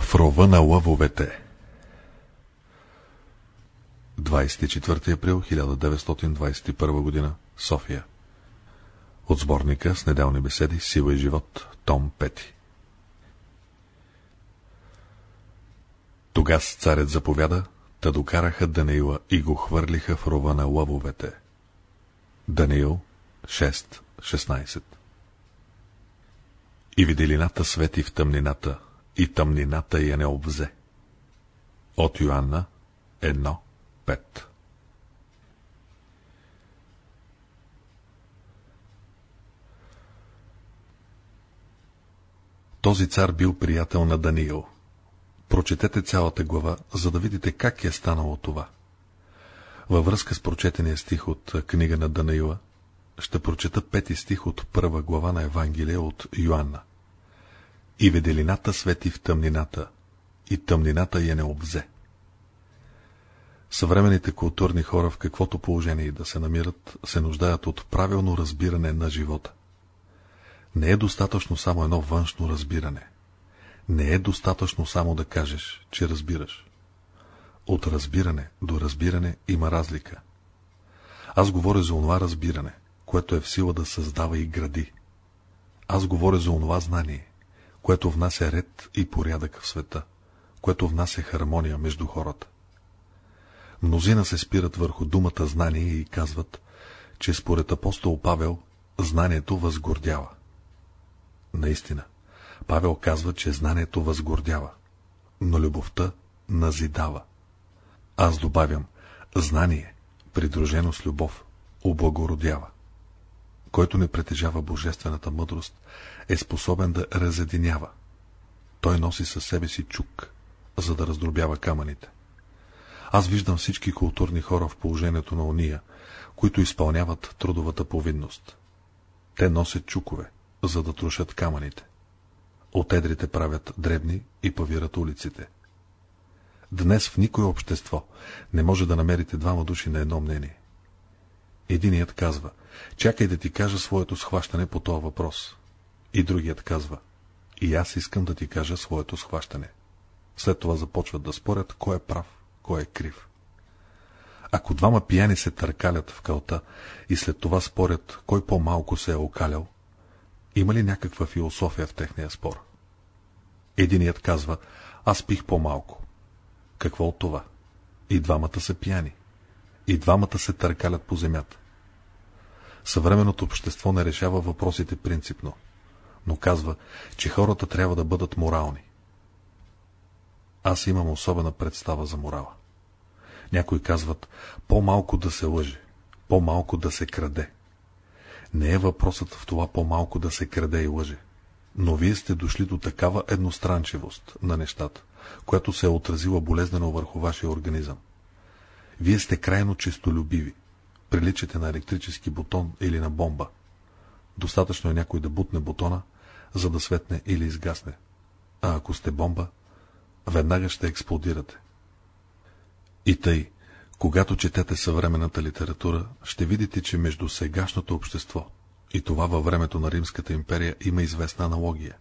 В рова на лъвовете. 24 април 1921 г. София. От сборника с неделни беседи Сила и живот, том 5 Тогас царят заповяда, та докараха Даниила и го хвърлиха в рова на лъвовете. Даниил 6.16 И виделината свети в тъмнината, и тъмнината я не обвзе. От Йоанна 1.5 Този цар бил приятел на Даниил. Прочетете цялата глава, за да видите как е станало това. Във връзка с прочетения стих от книга на Данаила, ще прочета пети стих от първа глава на Евангелие от Йоанна. И веделината свети в тъмнината, и тъмнината я не обзе. Съвременните културни хора в каквото положение и да се намират, се нуждаят от правилно разбиране на живота. Не е достатъчно само едно външно разбиране. Не е достатъчно само да кажеш, че разбираш. От разбиране до разбиране има разлика. Аз говоря за онова разбиране, което е в сила да създава и гради. Аз говоря за онова знание, което внася ред и порядък в света, което внася хармония между хората. Мнозина се спират върху думата знание и казват, че според апостол Павел знанието възгордява. Наистина, Павел казва, че знанието възгордява, но любовта назидава. Аз добавям, знание, придружено с любов, облагородява. Който не притежава божествената мъдрост, е способен да разединява. Той носи със себе си чук, за да раздробява камъните. Аз виждам всички културни хора в положението на уния, които изпълняват трудовата повинност. Те носят чукове, за да трушат камъните. От едрите правят дребни и павират улиците. Днес в никое общество не може да намерите двама души на едно мнение. Единият казва, чакай да ти кажа своето схващане по този въпрос. И другият казва, и аз искам да ти кажа своето схващане. След това започват да спорят, кой е прав, кой е крив. Ако двама пияни се търкалят в кълта и след това спорят, кой по-малко се е окалял, има ли някаква философия в техния спор? Единият казва, аз пих по-малко. Какво от това? И двамата са пияни. И двамата се търкалят по земята. Съвременното общество не решава въпросите принципно, но казва, че хората трябва да бъдат морални. Аз имам особена представа за морала. Някои казват, по-малко да се лъже, по-малко да се краде. Не е въпросът в това по-малко да се краде и лъже. Но вие сте дошли до такава едностранчивост на нещата, която се е отразила болезнено върху вашия организъм. Вие сте крайно честолюбиви. Приличате на електрически бутон или на бомба. Достатъчно е някой да бутне бутона, за да светне или изгасне. А ако сте бомба, веднага ще експлодирате. И тъй, когато четете съвременната литература, ще видите, че между сегашното общество и това във времето на Римската империя има известна аналогия.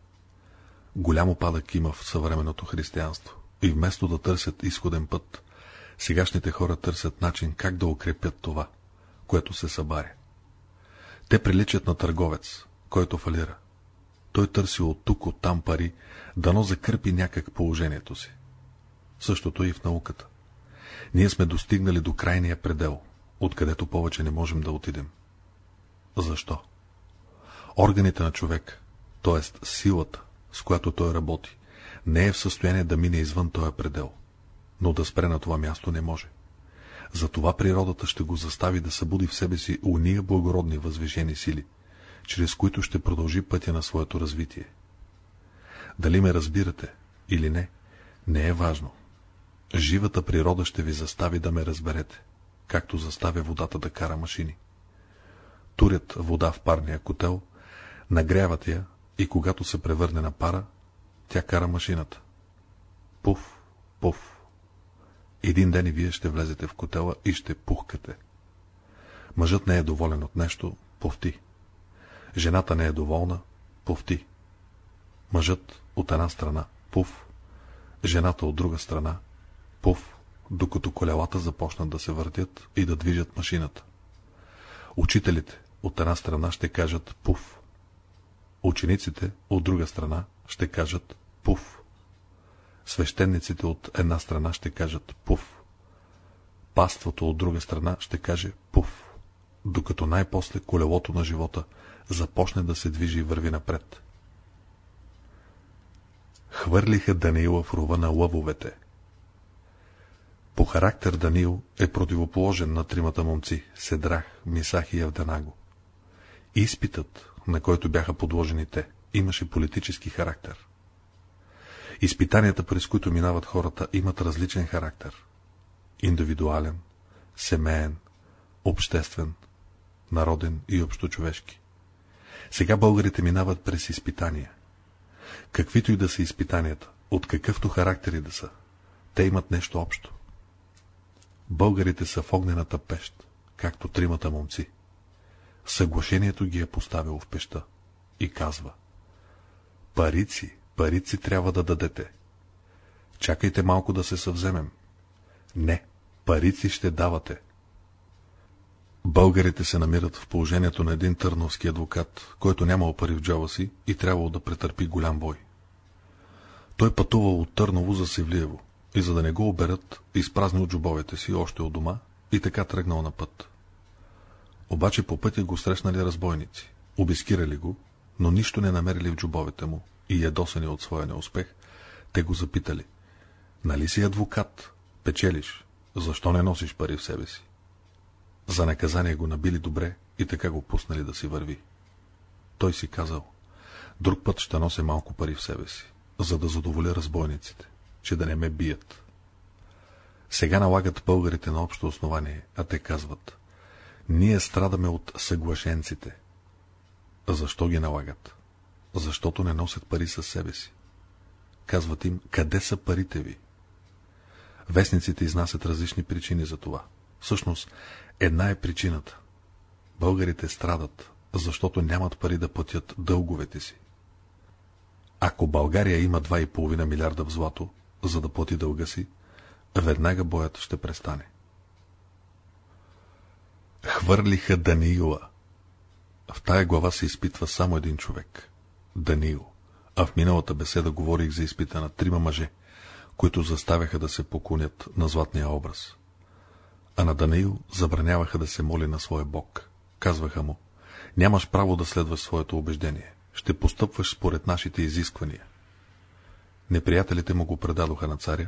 Голям опадък има в съвременното християнство и вместо да търсят изходен път, сегашните хора търсят начин как да укрепят това, което се събаря. Те приличат на търговец, който фалира. Той търси от тук, от там пари, дано закърпи някак положението си. Същото и в науката. Ние сме достигнали до крайния предел, откъдето повече не можем да отидем. Защо? Органите на човек, т.е. силата, с която той работи, не е в състояние да мине извън този предел, но да спре на това място не може. Затова природата ще го застави да събуди в себе си уния благородни възвишени сили, чрез които ще продължи пътя на своето развитие. Дали ме разбирате или не, не е важно. Живата природа ще ви застави да ме разберете, както заставя водата да кара машини. Турят вода в парния котел, нагряват я и когато се превърне на пара, тя кара машината. Пуф, пуф. Един ден и вие ще влезете в котела и ще пухкате. Мъжът не е доволен от нещо, повти. Жената не е доволна, повти. Мъжът от една страна, пуф, жената от друга страна, пуф, докато колелата започнат да се въртят и да движат машината. Учителите от една страна ще кажат пуф. Учениците от друга страна ще кажат пуф. Свещениците от една страна ще кажат пуф. Паството от друга страна ще каже пуф, докато най-после колелото на живота започне да се движи и върви напред. Хвърлиха Даниила в рова на лъвовете. По характер Даниил е противоположен на тримата момци – Седрах, Мисах и Евданаго. Изпитът, на който бяха подложени те, имаше политически характер. Изпитанията, през които минават хората, имат различен характер. Индивидуален, семейен, обществен, народен и общочовешки. Сега българите минават през изпитания. Каквито и да са изпитанията, от какъвто характер и да са, те имат нещо общо. Българите са в огнената пещ, както тримата момци. Съглашението ги е поставило в пеща и казва Парици, парици трябва да дадете. Чакайте малко да се съвземем. Не, парици ще давате. Българите се намират в положението на един търновски адвокат, който нямал пари в джоба си и трябвало да претърпи голям бой. Той пътувал от Търново за Севлиево и за да не го оберат, изпразнил джобовете си още от дома и така тръгнал на път. Обаче по пътя го срещнали разбойници, обискирали го, но нищо не намерили в джобовете му и ядосани от своя неуспех, те го запитали. Нали си адвокат? Печелиш. Защо не носиш пари в себе си? За наказание го набили добре и така го пуснали да си върви. Той си казал, друг път ще нося малко пари в себе си, за да задоволя разбойниците, че да не ме бият. Сега налагат българите на общо основание, а те казват, ние страдаме от съглашенците. Защо ги налагат? Защото не носят пари със себе си. Казват им, къде са парите ви? Вестниците изнасят различни причини за това. Всъщност, една е причината. Българите страдат, защото нямат пари да платят дълговете си. Ако България има 2,5 милиарда в злато, за да плати дълга си, веднага боят ще престане. Хвърлиха Даниила. В тая глава се изпитва само един човек – Даниил, а в миналата беседа говорих за изпита на трима мъже, които заставяха да се поклонят на златния образ. А на Даниил забраняваха да се моли на своя бог. Казваха му, нямаш право да следваш своето убеждение, ще постъпваш според нашите изисквания. Неприятелите му го предадоха на царя,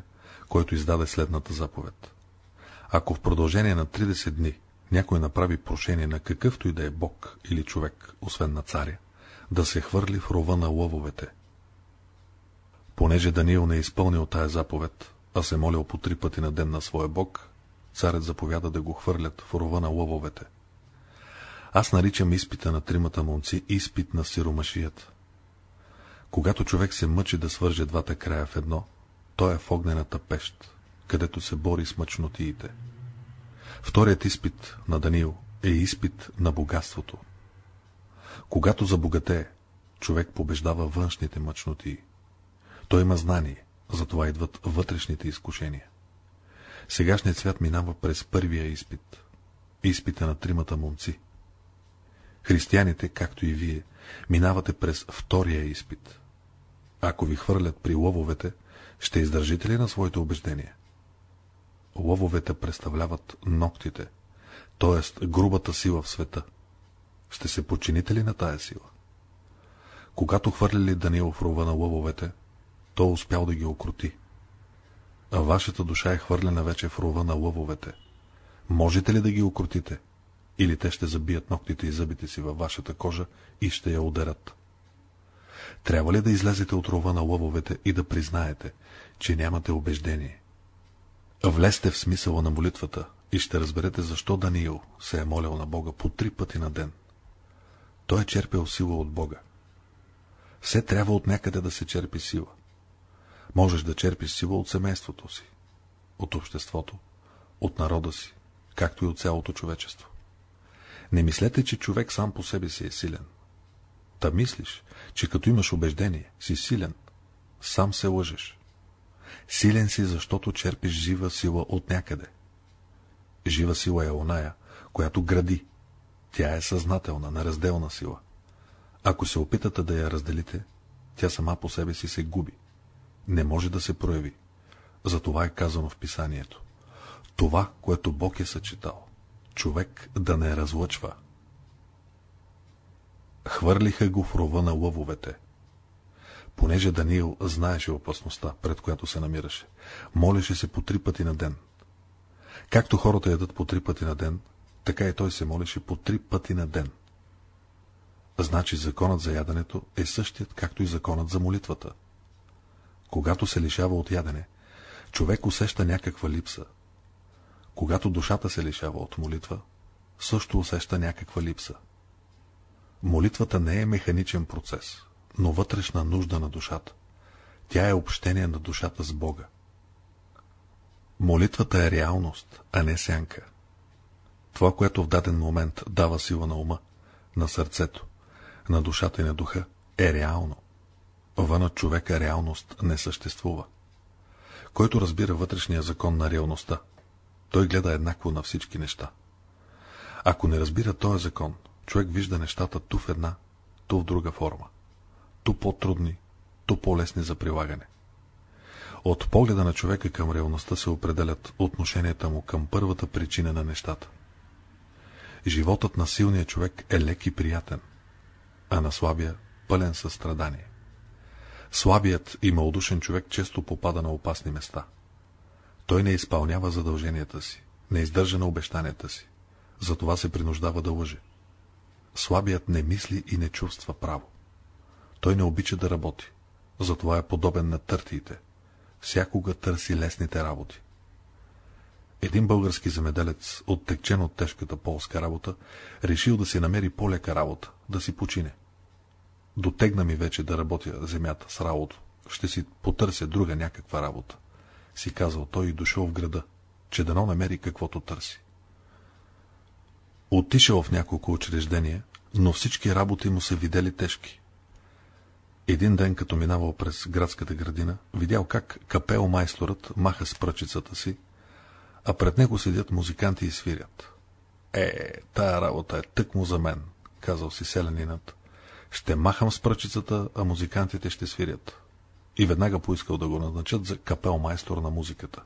който издаде следната заповед. Ако в продължение на 30 дни някой направи прошение на какъвто и да е бог или човек, освен на царя, да се хвърли в рова на лъвовете. Понеже Даниил не е изпълнил тая заповед, а се молил по три пъти на ден на своя бог, царят заповяда да го хвърлят в рова на лъвовете. Аз наричам изпита на тримата момци изпит на сиромашията. Когато човек се мъчи да свърже двата края в едно, той е в огнената пещ, където се бори с мъчнотиите. Вторият изпит на Даниил е изпит на богатството. Когато забогатее, човек побеждава външните мъчноти. Той има знание, затова идват вътрешните изкушения. Сегашният свят минава през първия изпит. Изпита на тримата момци. Християните, както и вие, минавате през втория изпит. Ако ви хвърлят при лъвовете, ще издържите ли на своите убеждения? Лъвовете представляват ногтите, т.е. грубата сила в света. Ще се подчините ли на тая сила? Когато хвърлили Даниил в рова на лъвовете, то успял да ги окрути. А вашата душа е хвърлена вече в рова на лъвовете. Можете ли да ги окрутите? Или те ще забият ногтите и зъбите си във вашата кожа и ще я ударят? Трябва ли да излезете от рова на лъвовете и да признаете, че нямате убеждение? Влезте в смисъла на молитвата и ще разберете защо Даниил се е молял на Бога по три пъти на ден. Той е черпил сила от Бога. Все трябва от някъде да се черпи сила. Можеш да черпиш сила от семейството си, от обществото, от народа си, както и от цялото човечество. Не мислете, че човек сам по себе си е силен. Та мислиш, че като имаш убеждение, си силен, сам се лъжеш. Силен си, защото черпиш жива сила от някъде. Жива сила е оная, която гради. Тя е съзнателна, неразделна сила. Ако се опитате да я разделите, тя сама по себе си се губи. Не може да се прояви. Затова е казано в писанието. Това, което Бог е съчетал, човек да не разлъчва. Хвърлиха го в рова на лъвовете. Понеже Даниил знаеше опасността, пред която се намираше, молеше се по три пъти на ден. Както хората ядат по три пъти на ден, така и той се молеше по три пъти на ден. Значи законът за яденето е същият, както и законът за молитвата. Когато се лишава от ядене, човек усеща някаква липса. Когато душата се лишава от молитва, също усеща някаква липса. Молитвата не е механичен процес, но вътрешна нужда на душата. Тя е общение на душата с Бога. Молитвата е реалност, а не сянка. Това, което в даден момент дава сила на ума, на сърцето, на душата и на духа, е реално. Вън от човека реалност не съществува. Който разбира вътрешния закон на реалността, той гледа еднакво на всички неща. Ако не разбира този закон, човек вижда нещата ту в една, ту в друга форма. Ту по-трудни, ту по-лесни за прилагане. От погледа на човека към реалността се определят отношенията му към първата причина на нещата. Животът на силния човек е лек и приятен, а на слабия пълен със страдание. Слабият и малодушен човек често попада на опасни места. Той не изпълнява задълженията си, не издържа на обещанията си, затова се принуждава да лъже. Слабият не мисли и не чувства право. Той не обича да работи, затова е подобен на търтиите. Всякога търси лесните работи. Един български земеделец, оттекчен от тежката полска работа, решил да си намери по-лека работа, да си почине. Дотегна ми вече да работя земята с работа. Ще си потърся друга някаква работа. Си казал той и дошъл в града, че дано намери каквото търси. Отишъл в няколко учреждения, но всички работи му се видели тежки. Един ден, като минавал през градската градина, видял как капел майсторът маха с пръчицата си, а пред него седят музиканти и свирят. Е, тая работа е тъкмо за мен, казал си селянинът. Ще махам с пръчицата, а музикантите ще свирят. И веднага поискал да го назначат за капел майстор на музиката.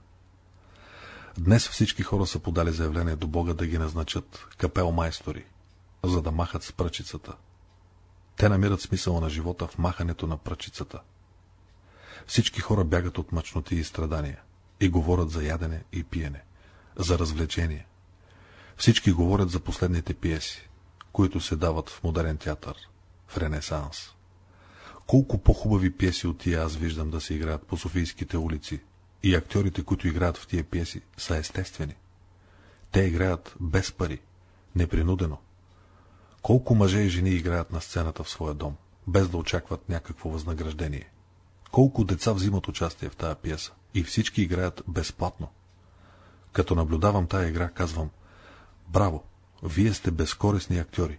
Днес всички хора са подали заявление до Бога да ги назначат капел майстори, за да махат с пръчицата. Те намират смисъла на живота в махането на пръчицата. Всички хора бягат от мъчноти и страдания и говорят за ядене и пиене, за развлечение. Всички говорят за последните пиеси, които се дават в модерен театър, в Ренесанс. Колко по-хубави пиеси от тия аз виждам да се играят по Софийските улици и актьорите, които играят в тия пиеси, са естествени. Те играят без пари, непринудено. Колко мъже и жени играят на сцената в своя дом, без да очакват някакво възнаграждение. Колко деца взимат участие в тая пиеса и всички играят безплатно. Като наблюдавам тая игра, казвам, браво, вие сте безкорисни актьори.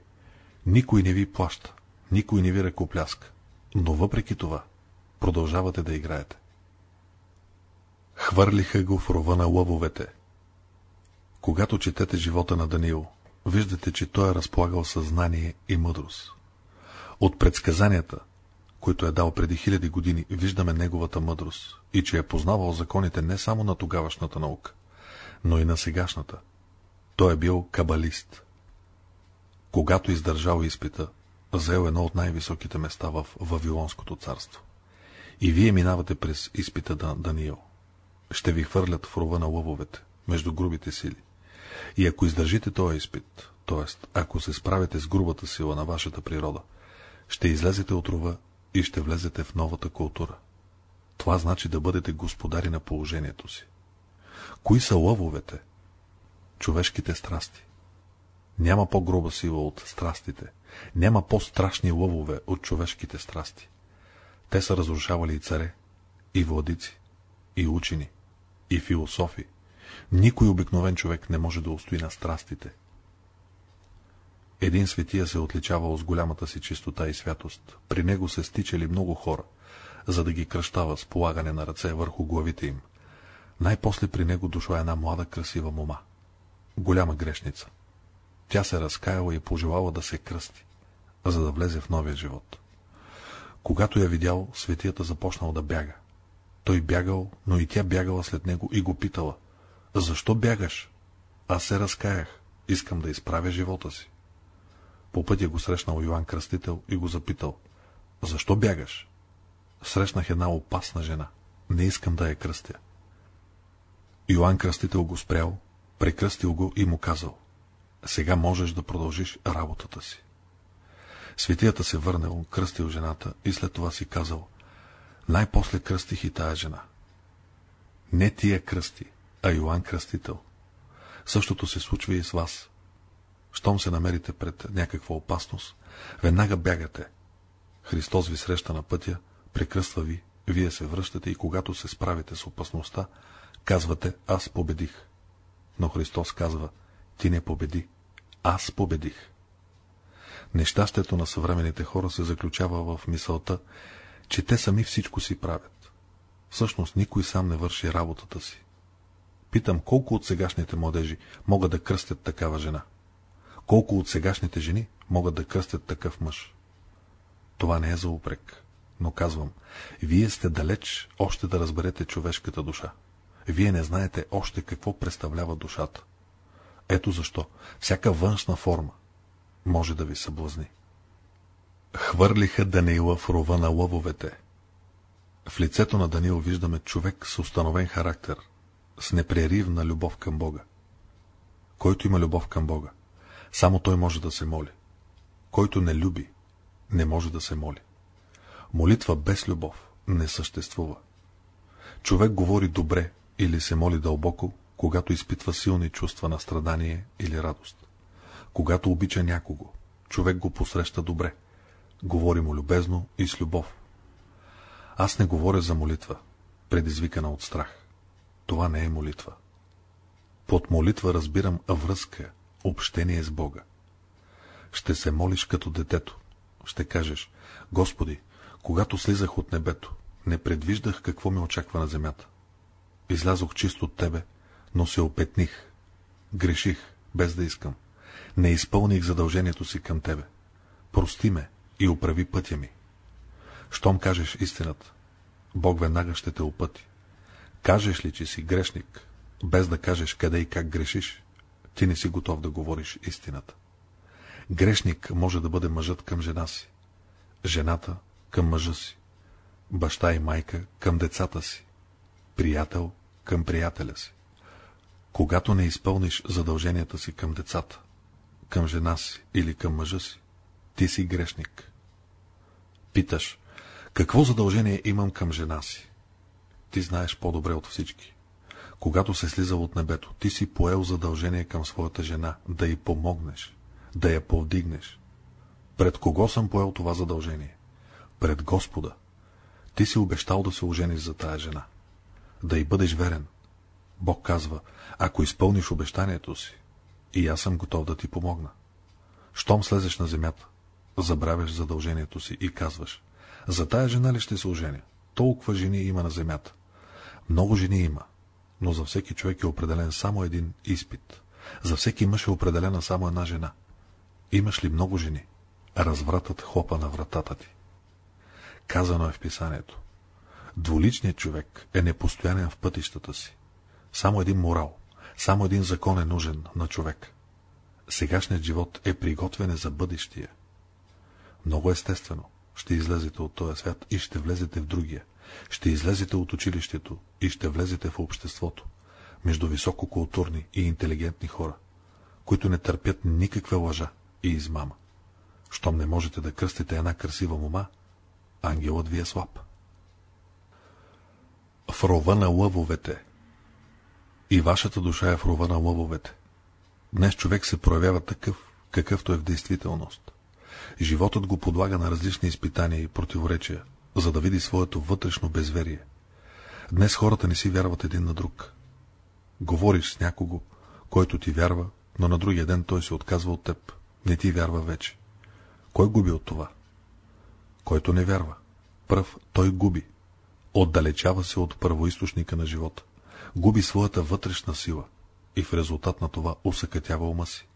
Никой не ви плаща, никой не ви ръкопляска, но въпреки това продължавате да играете. Хвърлиха го в рова на лъвовете. Когато четете живота на Даниил, виждате, че той е разполагал съзнание и мъдрост. От предсказанията, които е дал преди хиляди години, виждаме неговата мъдрост и че е познавал законите не само на тогавашната наука, но и на сегашната. Той е бил кабалист. Когато издържал изпита, взел едно от най-високите места в Вавилонското царство. И вие минавате през изпита на Даниил. Ще ви хвърлят в рова на лъвовете, между грубите сили. И ако издържите този изпит, т.е. ако се справите с грубата сила на вашата природа, ще излезете от рова и ще влезете в новата култура. Това значи да бъдете господари на положението си. Кои са лъвовете? Човешките страсти. Няма по-груба сила от страстите. Няма по-страшни лъвове от човешките страсти. Те са разрушавали и царе, и владици, и учени, и философи. Никой обикновен човек не може да устои на страстите. Един светия се отличавал с голямата си чистота и святост. При него се стичали много хора, за да ги кръщава с полагане на ръце върху главите им. Най-после при него дошла една млада красива мома. Голяма грешница. Тя се разкаяла и пожелала да се кръсти, за да влезе в новия живот. Когато я видял, светията започнал да бяга. Той бягал, но и тя бягала след него и го питала. Защо бягаш? Аз се разкаях. Искам да изправя живота си. По пътя го срещнал Йоанн Кръстител и го запитал. Защо бягаш? Срещнах една опасна жена. Не искам да я кръстя. Йоанн Кръстител го спрял, прекръстил го и му казал. Сега можеш да продължиш работата си. Светията се върнал, кръстил жената и след това си казал. Най-после кръстих и тая жена. Не тия кръсти, а Йоанн Кръстител. Същото се случва и с вас. Щом се намерите пред някаква опасност, веднага бягате. Христос ви среща на пътя, прекръства ви, вие се връщате и когато се справите с опасността, казвате «Аз победих». Но Христос казва «Ти не победи, аз победих». Нещастието на съвременните хора се заключава в мисълта, че те сами всичко си правят. Всъщност никой сам не върши работата си. Питам, колко от сегашните младежи могат да кръстят такава жена? Колко от сегашните жени могат да кръстят такъв мъж? Това не е за упрек, но казвам, вие сте далеч още да разберете човешката душа. Вие не знаете още какво представлява душата. Ето защо всяка външна форма може да ви съблазни. Хвърлиха Даниила в рова на лъвовете. В лицето на Даниил виждаме човек с установен характер, с непреривна любов към Бога. Който има любов към Бога, само той може да се моли. Който не люби, не може да се моли. Молитва без любов не съществува. Човек говори добре или се моли дълбоко, когато изпитва силни чувства на страдание или радост. Когато обича някого, човек го посреща добре. Говори му любезно и с любов. Аз не говоря за молитва, предизвикана от страх. Това не е молитва. Под молитва разбирам връзка, общение с Бога. Ще се молиш като детето. Ще кажеш, Господи, когато слизах от небето, не предвиждах какво ме очаква на земята. Излязох чисто от Тебе, но се опетних. Греших, без да искам. Не изпълних задължението си към Тебе. Прости ме и оправи пътя ми. Щом кажеш истината, Бог веднага ще те опъти. Кажеш ли, че си грешник, без да кажеш къде и как грешиш, ти не си готов да говориш истината. Грешник може да бъде мъжът към жена си, жената към мъжа си, баща и майка към децата си, приятел към приятеля си. Когато не изпълниш задълженията си към децата, към жена си или към мъжа си, ти си грешник. Питаш, какво задължение имам към жена си? Ти знаеш по-добре от всички. Когато се слизал от небето, ти си поел задължение към своята жена, да й помогнеш, да я повдигнеш. Пред кого съм поел това задължение? Пред Господа. Ти си обещал да се ожениш за тая жена. Да й бъдеш верен. Бог казва, ако изпълниш обещанието си, и аз съм готов да ти помогна. Щом слезеш на земята, забравяш задължението си и казваш, за тая жена ли ще се оженя? Толкова жени има на земята. Много жени има, но за всеки човек е определен само един изпит. За всеки мъж е определена само една жена. Имаш ли много жени? Развратът хлопа на вратата ти. Казано е в писанието. Дволичният човек е непостоянен в пътищата си. Само един морал, само един закон е нужен на човек. Сегашният живот е приготвяне за бъдещия. Много естествено ще излезете от този свят и ще влезете в другия. Ще излезете от училището и ще влезете в обществото, между висококултурни и интелигентни хора, които не търпят никаква лъжа и измама. Щом не можете да кръстите една красива мома, ангелът ви е слаб. В рова на лъвовете И вашата душа е в рова на лъвовете. Днес човек се проявява такъв, какъвто е в действителност. Животът го подлага на различни изпитания и противоречия, за да види своето вътрешно безверие. Днес хората не си вярват един на друг. Говориш с някого, който ти вярва, но на другия ден той се отказва от теб. Не ти вярва вече. Кой губи от това? Който не вярва. Пръв той губи, отдалечава се от първоисточника на живота, губи своята вътрешна сила и в резултат на това усъкътява ума си.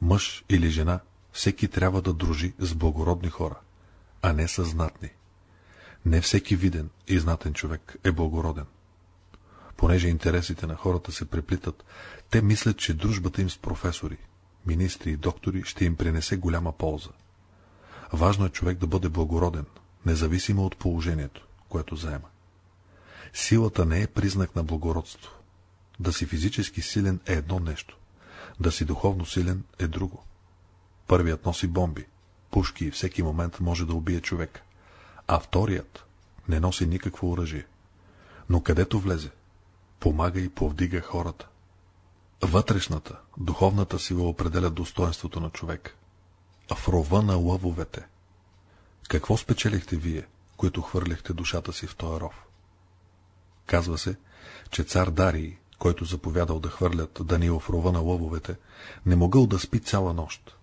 Мъж или жена, всеки трябва да дружи с благородни хора, а не с знатни. Не всеки виден и знатен човек е благороден. Понеже интересите на хората се преплитат, те мислят, че дружбата им с професори, министри и доктори ще им принесе голяма полза. Важно е човек да бъде благороден, независимо от положението, което заема. Силата не е признак на благородство. Да си физически силен е едно нещо, да си духовно силен е друго. Първият носи бомби, пушки и всеки момент може да убие човек, а вторият не носи никакво оръжие. Но където влезе, помага и повдига хората. Вътрешната, духовната сила определя достоинството на човек. В рова на лъвовете. Какво спечелихте вие, които хвърляхте душата си в този ров? Казва се, че цар Дарий, който заповядал да хвърлят Данил в рова на лъвовете, не могъл да спи цяла нощ.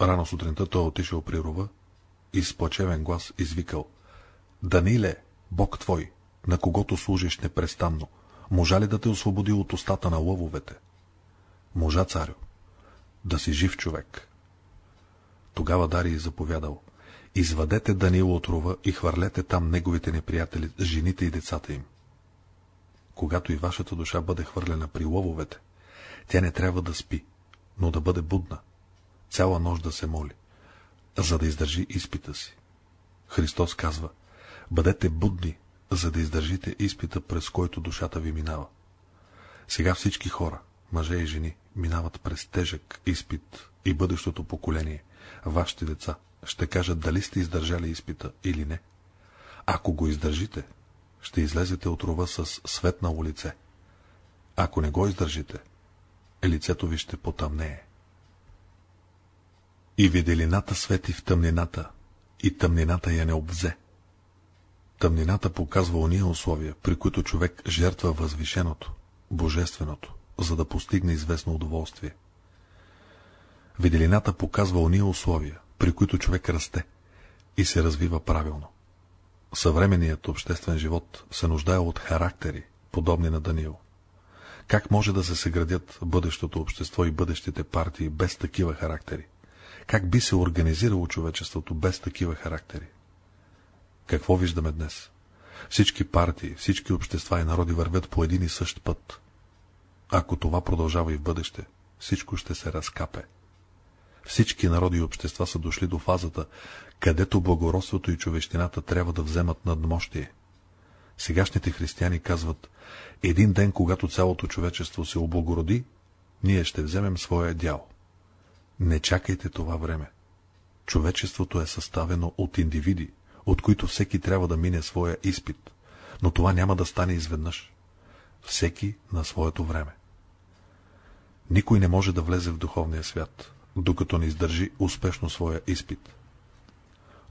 Рано сутринта той отишъл при рова и с плачевен глас извикал Даниле, Бог твой, на когото служиш непрестанно, можа ли да те освободи от устата на лъвовете? Можа, царю, да си жив човек. Тогава Дарий заповядал, извадете Данила от рова и хвърлете там неговите неприятели, жените и децата им. Когато и вашата душа бъде хвърлена при лъвовете, тя не трябва да спи, но да бъде будна, цяла нощ да се моли, за да издържи изпита си. Христос казва, бъдете будни, за да издържите изпита, през който душата ви минава. Сега всички хора, мъже и жени, минават през тежък изпит и бъдещото поколение, вашите деца, ще кажат дали сте издържали изпита или не. Ако го издържите, ще излезете от рова с светнало лице. Ако не го издържите, лицето ви ще потъмнее. И виделината свети в тъмнината, и тъмнината я не обвзе. Тъмнината показва ония условия, при които човек жертва възвишеното, божественото, за да постигне известно удоволствие. Виделината показва ония условия, при които човек расте и се развива правилно. Съвременният обществен живот се нуждае от характери, подобни на Даниил. Как може да се съградят бъдещото общество и бъдещите партии без такива характери? Как би се организирало човечеството без такива характери? Какво виждаме днес? Всички партии, всички общества и народи вървят по един и същ път. Ако това продължава и в бъдеще, всичко ще се разкапе. Всички народи и общества са дошли до фазата, където благородството и човещината трябва да вземат надмощие. Сегашните християни казват, един ден, когато цялото човечество се облагороди, ние ще вземем своя дял. Не чакайте това време. Човечеството е съставено от индивиди, от които всеки трябва да мине своя изпит, но това няма да стане изведнъж. Всеки на своето време. Никой не може да влезе в духовния свят, докато не издържи успешно своя изпит.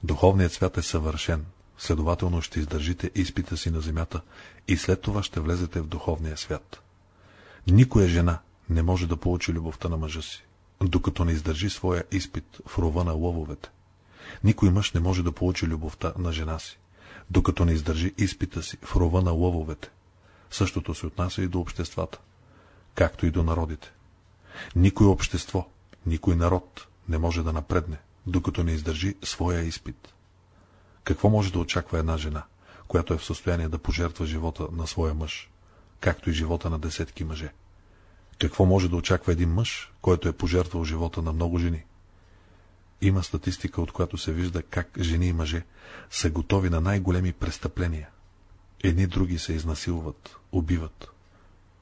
Духовният свят е съвършен, следователно ще издържите изпита си на земята и след това ще влезете в духовния свят. Никоя жена не може да получи любовта на мъжа си, докато не издържи своя изпит в рова на лъвовете. Никой мъж не може да получи любовта на жена си, докато не издържи изпита си в рова на лъвовете. Същото се отнася и до обществата, както и до народите. Никой общество, никой народ не може да напредне, докато не издържи своя изпит. Какво може да очаква една жена, която е в състояние да пожертва живота на своя мъж, както и живота на десетки мъже? Какво може да очаква един мъж, който е пожертвал живота на много жени? Има статистика, от която се вижда как жени и мъже са готови на най-големи престъпления. Едни други се изнасилват, убиват.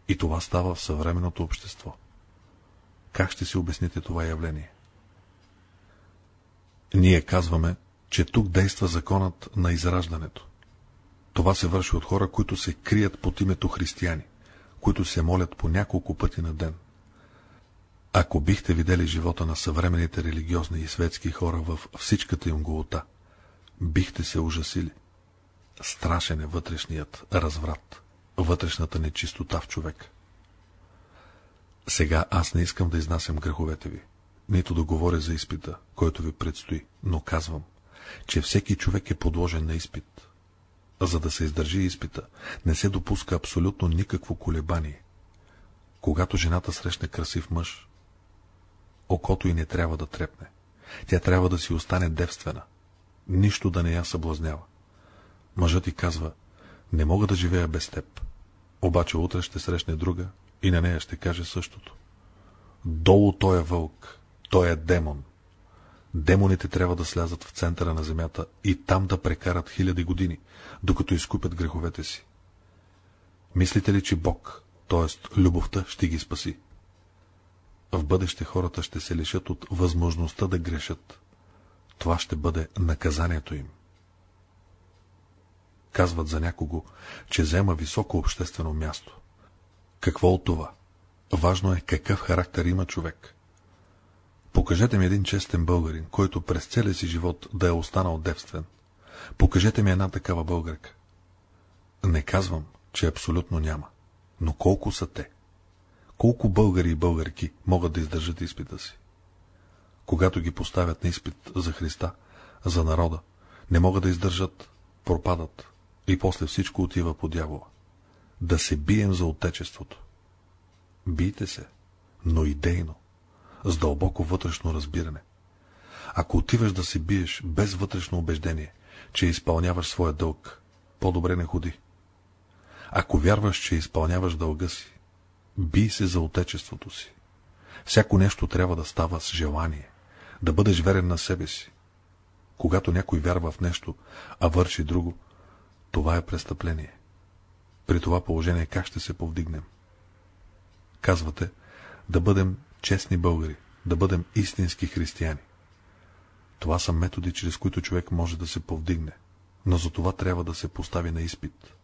И това става в съвременното общество. Как ще си обясните това явление? Ние казваме, че тук действа законът на израждането. Това се върши от хора, които се крият под името християни, които се молят по няколко пъти на ден. Ако бихте видели живота на съвременните религиозни и светски хора в всичката им голота, бихте се ужасили. Страшен е вътрешният разврат, вътрешната нечистота в човек. Сега аз не искам да изнасям греховете ви, нито да говоря за изпита, който ви предстои, но казвам, че всеки човек е подложен на изпит. за да се издържи изпита, не се допуска абсолютно никакво колебание. Когато жената срещне красив мъж, окото й не трябва да трепне. Тя трябва да си остане девствена. Нищо да не я съблазнява. Мъжът ти казва, не мога да живея без теб. Обаче утре ще срещне друга и на нея ще каже същото. Долу той е вълк, той е демон. Демоните трябва да слязат в центъра на земята и там да прекарат хиляди години, докато изкупят греховете си. Мислите ли, че Бог, т.е. любовта, ще ги спаси? В бъдеще хората ще се лишат от възможността да грешат. Това ще бъде наказанието им. Казват за някого, че взема високо обществено място. Какво от това? Важно е какъв характер има човек. Покажете ми един честен българин, който през целия си живот да е останал девствен. Покажете ми една такава българка. Не казвам, че абсолютно няма. Но колко са те? Колко българи и българки могат да издържат изпита си? Когато ги поставят на изпит за Христа, за народа, не могат да издържат, пропадат и после всичко отива по дявола. Да се бием за отечеството. Бийте се, но идейно, с дълбоко вътрешно разбиране. Ако отиваш да се биеш без вътрешно убеждение, че изпълняваш своя дълг, по-добре не ходи. Ако вярваш, че изпълняваш дълга си, бий се за отечеството си. Всяко нещо трябва да става с желание, да бъдеш верен на себе си. Когато някой вярва в нещо, а върши друго, това е престъпление. При това положение как ще се повдигнем? Казвате, да бъдем честни българи, да бъдем истински християни. Това са методи, чрез които човек може да се повдигне, но за това трябва да се постави на изпит.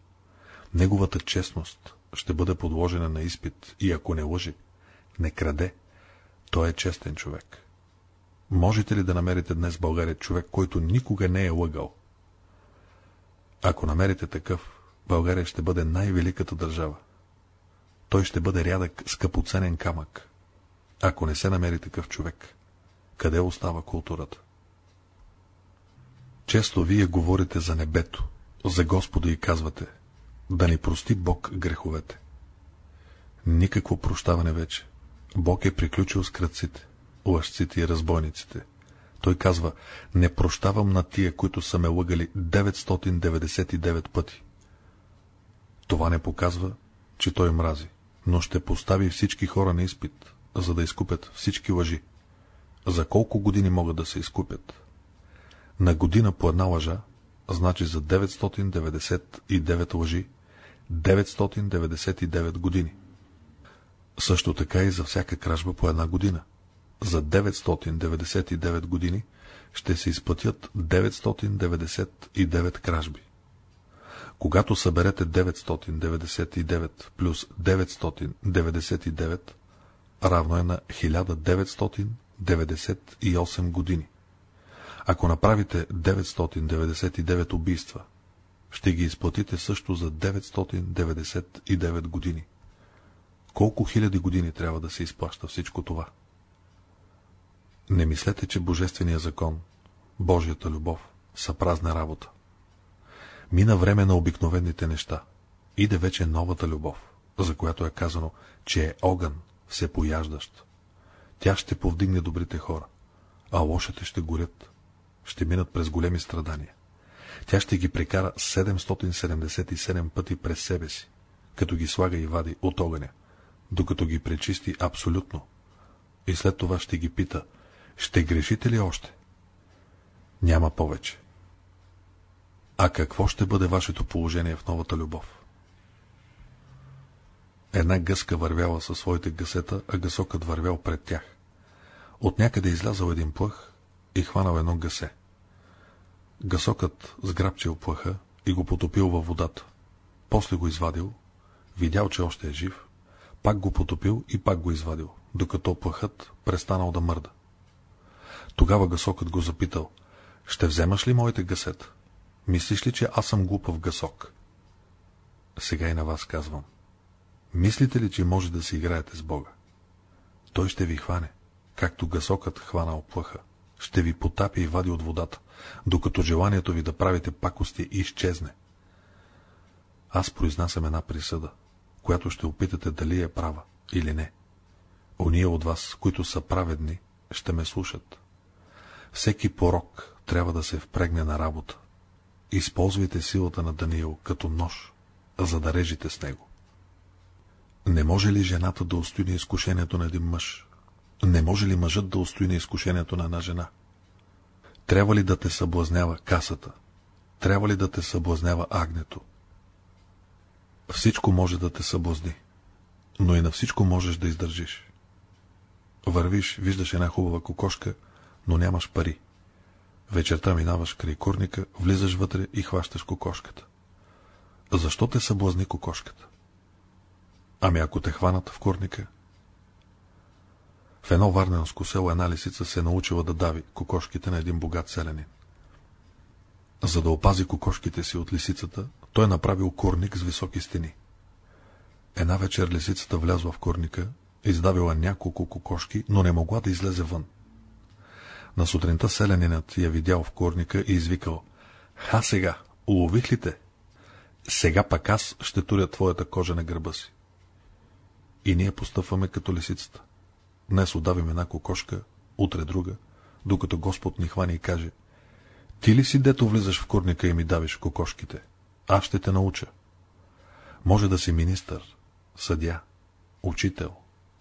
Неговата честност ще бъде подложена на изпит и ако не лъжи, не краде, той е честен човек. Можете ли да намерите днес в България човек, който никога не е лъгал? Ако намерите такъв, България ще бъде най-великата държава. Той ще бъде рядък, скъпоценен камък. Ако не се намери такъв човек, къде остава културата? Често вие говорите за небето, за Господа и казвате, да ни прости Бог греховете. Никакво прощаване вече. Бог е приключил с кръците, лъжците и разбойниците. Той казва, не прощавам на тия, които са ме лъгали 999 пъти. Това не показва, че той мрази, но ще постави всички хора на изпит, за да изкупят всички лъжи. За колко години могат да се изкупят? На година по една лъжа, значи за 999 лъжи, 999 години. Също така и за всяка кражба по една година. За 999 години ще се изплатят 999 кражби. Когато съберете 999 плюс 999, равно е на 1998 години. Ако направите 999 убийства, ще ги изплатите също за 999 години. Колко хиляди години трябва да се изплаща всичко това? Не мислете, че Божествения закон, Божията любов, са празна работа. Мина време на обикновените неща. Иде вече новата любов, за която е казано, че е огън, всепояждащ. Тя ще повдигне добрите хора, а лошите ще горят, ще минат през големи страдания. Тя ще ги прекара 777 пъти през себе си, като ги слага и вади от огъня, докато ги пречисти абсолютно. И след това ще ги пита, ще грешите ли още? Няма повече. А какво ще бъде вашето положение в новата любов? Една гъска вървяла със своите гъсета, а гъсокът вървял пред тях. От някъде излязал един плъх и хванал едно гъсе. Гъсокът сграбчил плъха и го потопил във водата. После го извадил, видял, че още е жив, пак го потопил и пак го извадил, докато плъхът престанал да мърда. Тогава гъсокът го запитал, ще вземаш ли моите гъсета? Мислиш ли, че аз съм глупав гъсок? Сега и на вас казвам. Мислите ли, че може да си играете с Бога? Той ще ви хване, както гъсокът хванал плъха. Ще ви потапи и вади от водата, докато желанието ви да правите пакости изчезне. аз произнасям една присъда, която ще опитате дали е права или не. Ония от вас, които са праведни, ще ме слушат. Всеки порок трябва да се впрегне на работа. Използвайте силата на Даниил като нож, за да режете с него. Не може ли жената да устои на изкушението на един мъж? Не може ли мъжът да устои на изкушението на една жена? Трябва ли да те съблазнява касата? Трябва ли да те съблазнява агнето? Всичко може да те съблазни, но и на всичко можеш да издържиш. Вървиш, виждаш една хубава кокошка, но нямаш пари. Вечерта минаваш край курника, влизаш вътре и хващаш кокошката. Защо те съблазни кокошката? Ами ако те хванат в курника? В едно варненско село една лисица се е научила да дави кокошките на един богат селянин. За да опази кокошките си от лисицата, той направил курник с високи стени. Една вечер лисицата влязла в курника, издавила няколко кокошки, но не могла да излезе вън. На сутринта селянинът я видял в курника и извикал «Ха сега, улових ли те? Сега пък аз ще туря твоята кожа на гърба си». И ние постъпваме като лисицата. Днес удавим една кокошка, утре друга, докато Господ ни хване и каже Ти ли си дето влизаш в курника и ми давиш кокошките? Аз ще те науча. Може да си министър, съдя, учител,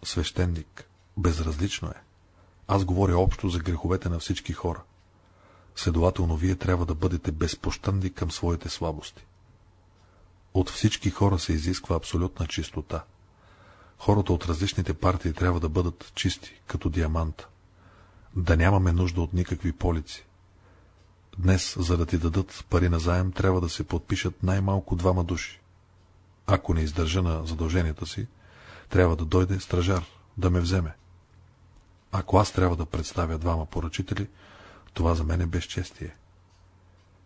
свещеник. Безразлично е. Аз говоря общо за греховете на всички хора. Следователно, вие трябва да бъдете безпощанни към своите слабости. От всички хора се изисква абсолютна чистота. Хората от различните партии трябва да бъдат чисти, като диамант. Да нямаме нужда от никакви полици. Днес, за да ти дадат пари на заем, трябва да се подпишат най-малко двама души. Ако не издържа на задълженията си, трябва да дойде стражар, да ме вземе. Ако аз трябва да представя двама поръчители, това за мен е безчестие.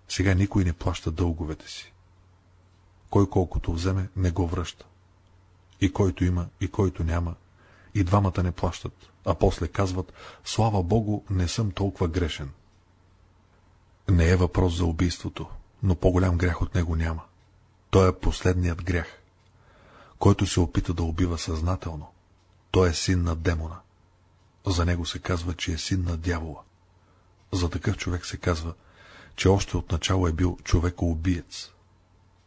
Сега никой не плаща дълговете си. Кой колкото вземе, не го връща. И който има, и който няма, и двамата не плащат, а после казват, слава Богу, не съм толкова грешен. Не е въпрос за убийството, но по-голям грях от него няма. Той е последният грях. Който се опита да убива съзнателно, той е син на демона. За него се казва, че е син на дявола. За такъв човек се казва, че още от начало е бил човекоубиец.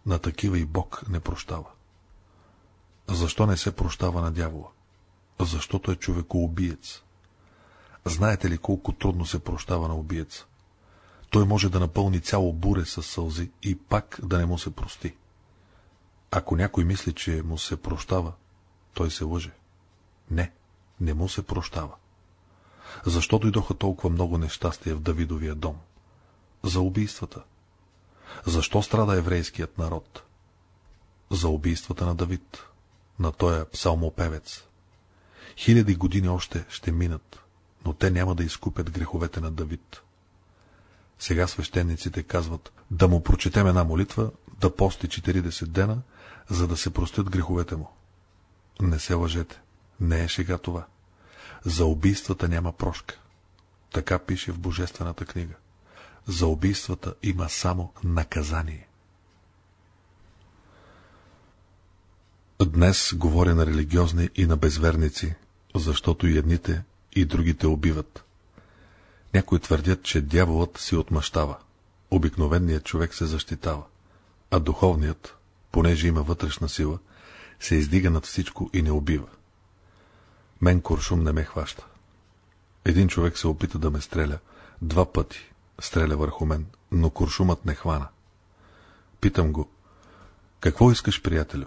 На такива и Бог не прощава. Защо не се прощава на дявола? Защото е човекоубиец. Знаете ли колко трудно се прощава на убиец? Той може да напълни цяло буре с сълзи и пак да не му се прости. Ако някой мисли, че му се прощава, той се лъже. Не, не му се прощава. Защо дойдоха толкова много нещастия в Давидовия дом? За убийствата. Защо страда еврейският народ? За убийствата на Давид, на тоя псалмопевец. Хиляди години още ще минат, но те няма да изкупят греховете на Давид. Сега свещениците казват да му прочетем една молитва, да пости 40 дена, за да се простят греховете му. Не се лъжете, не е шега това. За убийствата няма прошка. Така пише в Божествената книга. За убийствата има само наказание. Днес говоря на религиозни и на безверници, защото и едните, и другите убиват. Някои твърдят, че дяволът си отмъщава. Обикновеният човек се защитава, а духовният, понеже има вътрешна сила, се издига над всичко и не убива. Мен куршум не ме хваща. Един човек се опита да ме стреля. Два пъти стреля върху мен, но куршумът не хвана. Питам го. Какво искаш, приятелю?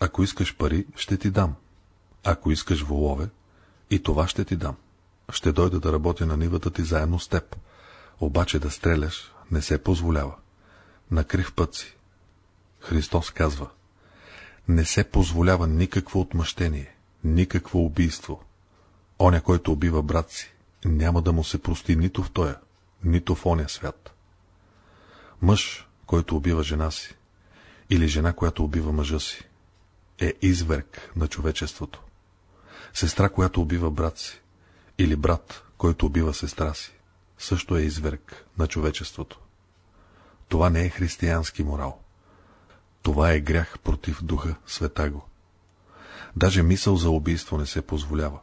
Ако искаш пари, ще ти дам. Ако искаш волове, и това ще ти дам. Ще дойда да работя на нивата ти заедно с теб. Обаче да стреляш не се позволява. На крив път си. Христос казва. Не се позволява никакво отмъщение никакво убийство. Оня, който убива брат си, няма да му се прости нито в тоя, нито в оня свят. Мъж, който убива жена си, или жена, която убива мъжа си, е изверг на човечеството. Сестра, която убива брат си, или брат, който убива сестра си, също е изверг на човечеството. Това не е християнски морал. Това е грях против духа Светаго. Даже мисъл за убийство не се позволява.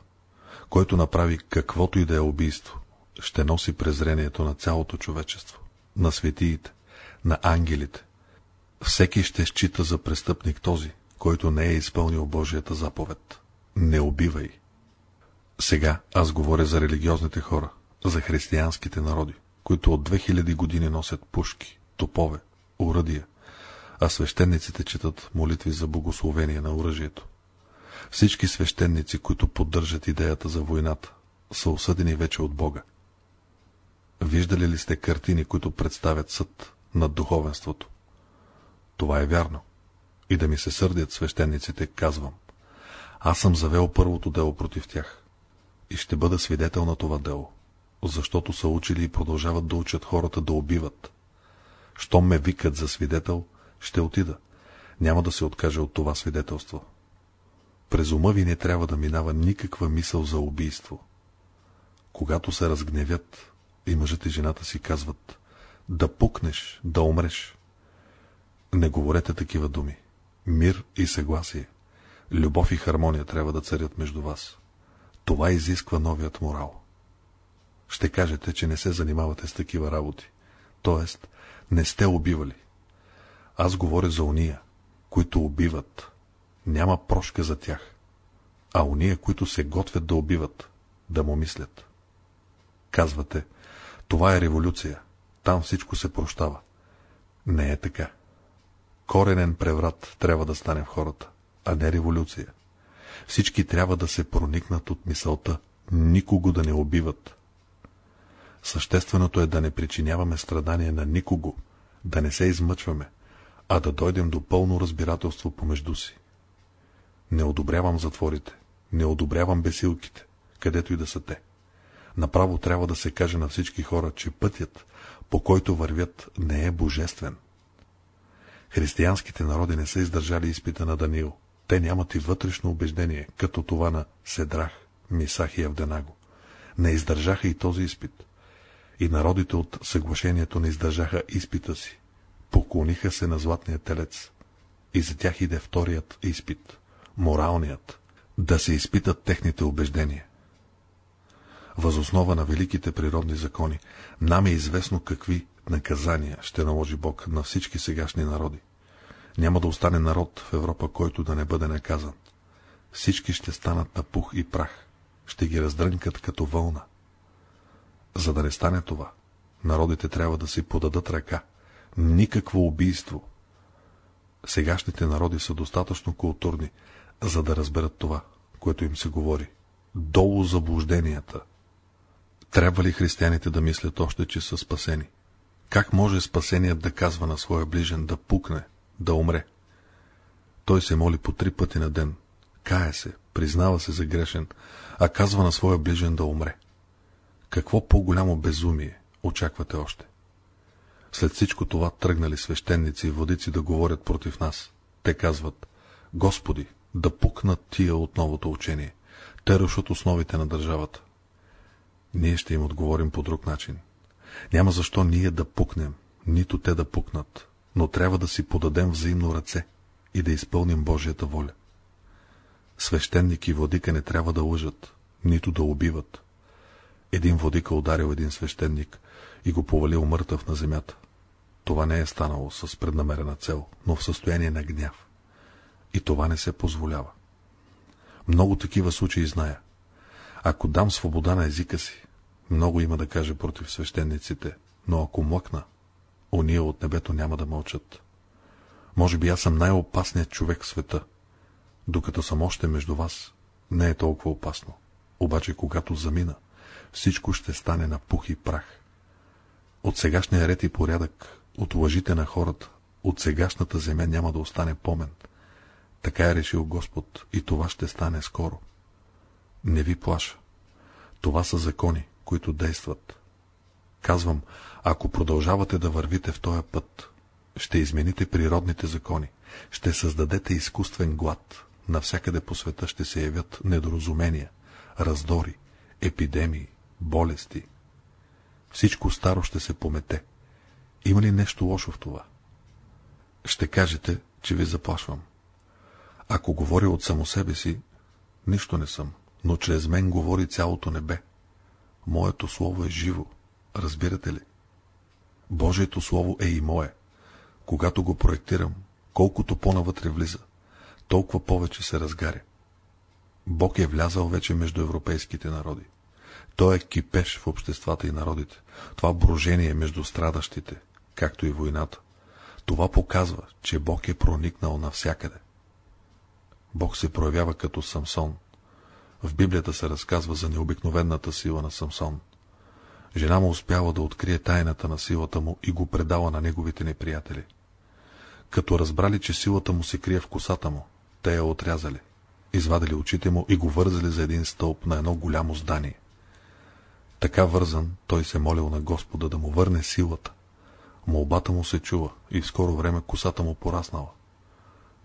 Който направи каквото и да е убийство, ще носи презрението на цялото човечество, на светиите, на ангелите. Всеки ще счита за престъпник този, който не е изпълнил Божията заповед. Не убивай. Сега аз говоря за религиозните хора, за християнските народи, които от 2000 години носят пушки, топове, уръдия, а свещениците четат молитви за богословение на оръжието. Всички свещеници, които поддържат идеята за войната, са осъдени вече от Бога. Виждали ли сте картини, които представят съд над духовенството? Това е вярно. И да ми се сърдят свещениците, казвам. Аз съм завел първото дело против тях. И ще бъда свидетел на това дело, защото са учили и продължават да учат хората да убиват. Щом ме викат за свидетел, ще отида. Няма да се откаже от това свидетелство. През ума ви не трябва да минава никаква мисъл за убийство. Когато се разгневят, и мъжът и жената си казват да пукнеш, да умреш. Не говорете такива думи. Мир и съгласие. Любов и хармония трябва да царят между вас. Това изисква новият морал. Ще кажете, че не се занимавате с такива работи. Тоест, не сте убивали. Аз говоря за уния, които убиват. Няма прошка за тях. А уния, които се готвят да убиват, да му мислят. Казвате, това е революция. Там всичко се прощава. Не е така. Коренен преврат трябва да стане в хората, а не революция. Всички трябва да се проникнат от мисълта, никого да не убиват. Същественото е да не причиняваме страдания на никого, да не се измъчваме, а да дойдем до пълно разбирателство помежду си. Не одобрявам затворите, не одобрявам бесилките, където и да са те. Направо трябва да се каже на всички хора, че пътят, по който вървят, не е божествен. Християнските народи не са издържали изпита на Даниил. Те нямат и вътрешно убеждение, като това на Седрах, Мисах и Евденаго. Не издържаха и този изпит. И народите от съглашението не издържаха изпита си. Поклониха се на златния телец. И за тях иде вторият изпит, моралният, да се изпитат техните убеждения. Възоснова на великите природни закони, нам е известно какви наказания ще наложи Бог на всички сегашни народи. Няма да остане народ в Европа, който да не бъде наказан. Всички ще станат на пух и прах, ще ги раздрънкат като вълна. За да не стане това, народите трябва да си подадат ръка. Никакво убийство. Сегашните народи са достатъчно културни, за да разберат това, което им се говори. Долу заблужденията. Трябва ли християните да мислят още, че са спасени? Как може спасеният да казва на своя ближен да пукне, да умре? Той се моли по три пъти на ден, кае се, признава се за грешен, а казва на своя ближен да умре. Какво по-голямо безумие очаквате още? След всичко това тръгнали свещеници и водици да говорят против нас. Те казват, Господи, да пукнат тия от новото учение. Те рушат основите на държавата. Ние ще им отговорим по друг начин. Няма защо ние да пукнем, нито те да пукнат, но трябва да си подадем взаимно ръце и да изпълним Божията воля. Свещеник и водика не трябва да лъжат, нито да убиват. Един водика ударил един свещеник и го повалил мъртъв на земята. Това не е станало с преднамерена цел, но в състояние на гняв. И това не се позволява. Много такива случаи зная. Ако дам свобода на езика си, много има да каже против свещениците, но ако млъкна, ония от небето няма да мълчат. Може би аз съм най-опасният човек в света. Докато съм още между вас, не е толкова опасно. Обаче, когато замина, всичко ще стане на пух и прах. От сегашния ред и порядък, от лъжите на хората, от сегашната земя няма да остане помен. Така е решил Господ и това ще стане скоро. Не ви плаша. Това са закони, които действат. Казвам, ако продължавате да вървите в този път, ще измените природните закони, ще създадете изкуствен глад, навсякъде по света ще се явят недоразумения, раздори, епидемии, болести. Всичко старо ще се помете. Има ли нещо лошо в това? Ще кажете, че ви заплашвам. Ако говоря от само себе си, нищо не съм, но чрез мен говори цялото небе. Моето слово е живо, разбирате ли? Божието слово е и мое. Когато го проектирам, колкото по-навътре влиза, толкова повече се разгаря. Бог е влязал вече между европейските народи. Той е кипеш в обществата и народите. Това брожение между страдащите, както и войната. Това показва, че Бог е проникнал навсякъде. Бог се проявява като Самсон. В Библията се разказва за необикновената сила на Самсон. Жена му успяла да открие тайната на силата му и го предала на неговите неприятели. Като разбрали, че силата му се крие в косата му, те я отрязали, извадили очите му и го вързали за един стълб на едно голямо здание. Така вързан, той се молил на Господа да му върне силата. Молбата му се чува и в скоро време косата му пораснала.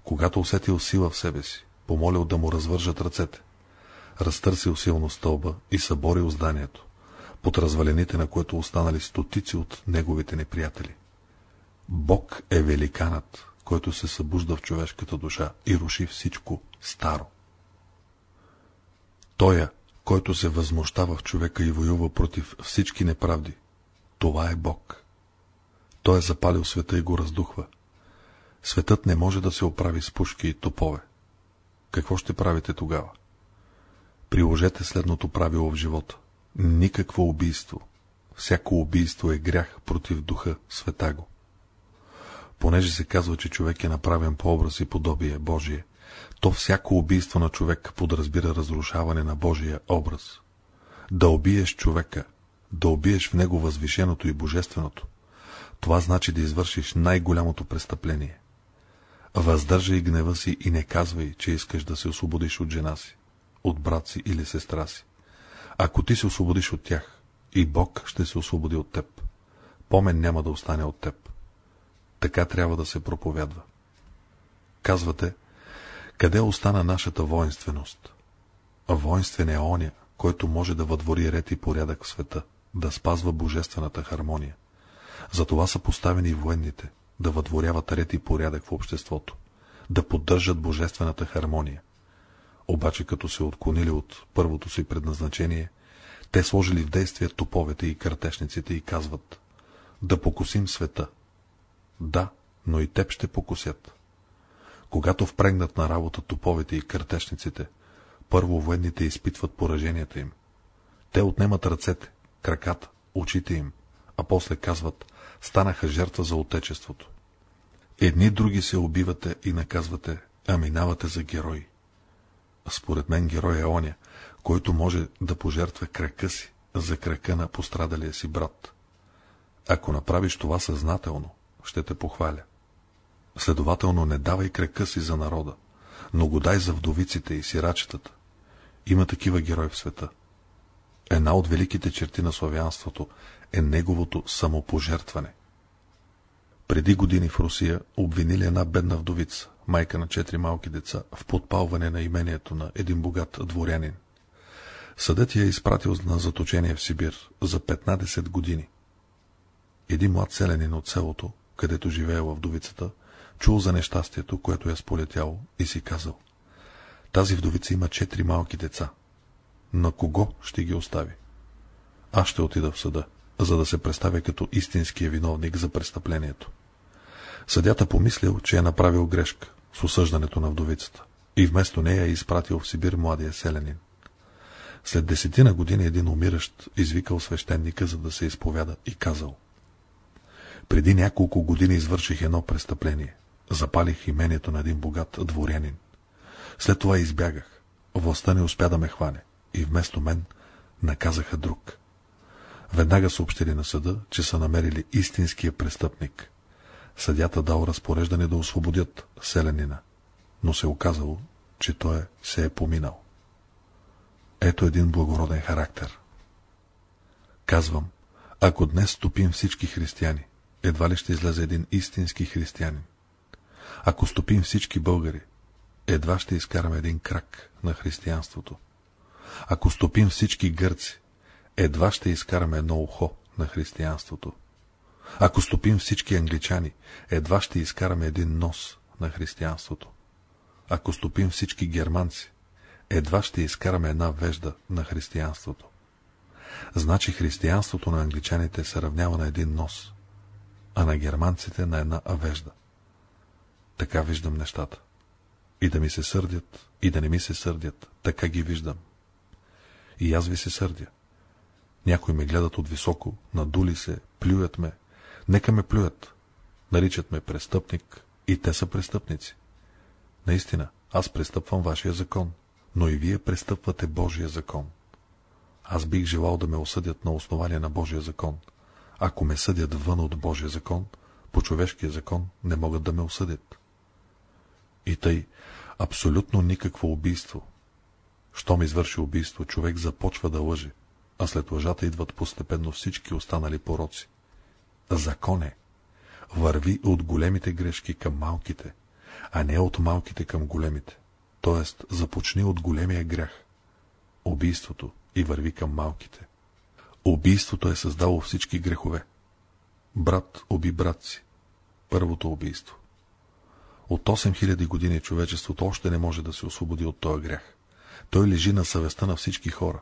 Когато усетил сила в себе си, помолил да му развържат ръцете. Разтърсил силно стълба и съборил зданието, под развалените на което останали стотици от неговите неприятели. Бог е великанът, който се събужда в човешката душа и руши всичко старо. Тоя, който се възмущава в човека и воюва против всички неправди, това е Бог. Той е запалил света и го раздухва. Светът не може да се оправи с пушки и топове. Какво ще правите тогава? Приложете следното правило в живота. Никакво убийство. Всяко убийство е грях против духа, света го. Понеже се казва, че човек е направен по образ и подобие Божие, то всяко убийство на човек подразбира разрушаване на Божия образ. Да убиеш човека, да убиеш в него възвишеното и божественото, това значи да извършиш най-голямото престъпление. Въздържай гнева си и не казвай, че искаш да се освободиш от жена си, от брат си или сестра си. Ако ти се освободиш от тях, и Бог ще се освободи от теб. Помен няма да остане от теб. Така трябва да се проповядва. Казвате, къде остана нашата воинственост? Воинствен е оня, който може да въдвори ред и порядък в света, да спазва божествената хармония. Затова са поставени военните, да въдворяват ред и порядък в обществото, да поддържат божествената хармония. Обаче като се отклонили от първото си предназначение, те сложили в действие топовете и картешниците и казват да покусим света. Да, но и теб ще покусят. Когато впрегнат на работа топовете и картешниците, първо военните изпитват пораженията им. Те отнемат ръцете, краката, очите им, а после казват, станаха жертва за отечеството. Едни други се убивате и наказвате, а минавате за герои. Според мен герой е оня, който може да пожертва крака си за крака на пострадалия си брат. Ако направиш това съзнателно, ще те похваля. Следователно не давай крака си за народа, но го дай за вдовиците и сирачетата. Има такива герои в света. Една от великите черти на славянството е неговото самопожертване. Преди години в Русия обвинили една бедна вдовица, майка на четири малки деца, в подпалване на имението на един богат дворянин. Съдът я е изпратил на заточение в Сибир за 15 години. Един млад селянин от селото, където живеела вдовицата, чул за нещастието, което е сполетяло и си казал. Тази вдовица има четири малки деца. На кого ще ги остави? Аз ще отида в съда, за да се представя като истинския виновник за престъплението. Съдята помислил, че е направил грешка с осъждането на вдовицата и вместо нея е изпратил в Сибир младия селянин. След десетина години един умиращ извикал свещеника, за да се изповяда и казал Преди няколко години извърших едно престъпление. Запалих имението на един богат дворянин. След това избягах. Властта не успя да ме хване и вместо мен наказаха друг. Веднага съобщили на съда, че са намерили истинския престъпник. Съдята дал разпореждане да освободят селянина, но се оказало, че той се е поминал. Ето един благороден характер. Казвам, ако днес стопим всички християни, едва ли ще излезе един истински християнин. Ако стопим всички българи, едва ще изкараме един крак на християнството. Ако стопим всички гърци, едва ще изкараме едно ухо на християнството. Ако стопим всички англичани, едва ще изкараме един нос на християнството. Ако стопим всички германци, едва ще изкараме една вежда на християнството. Значи християнството на англичаните се равнява на един нос, а на германците на една авежда. Така виждам нещата. И да ми се сърдят, и да не ми се сърдят, така ги виждам. И аз ви се сърдя. Някои ме гледат от високо, надули се, плюят ме. Нека ме плюят. Наричат ме престъпник и те са престъпници. Наистина, аз престъпвам вашия закон, но и вие престъпвате Божия закон. Аз бих желал да ме осъдят на основание на Божия закон. Ако ме съдят вън от Божия закон, по човешкия закон не могат да ме осъдят. И тъй, абсолютно никакво убийство. Щом извърши убийство, човек започва да лъже, а след лъжата идват постепенно всички останали пороци. Закон е. Върви от големите грешки към малките, а не от малките към големите. Тоест, започни от големия грях. Убийството и върви към малките. Убийството е създало всички грехове. Брат уби брат си. Първото убийство. От 8000 години човечеството още не може да се освободи от този грях. Той лежи на съвестта на всички хора.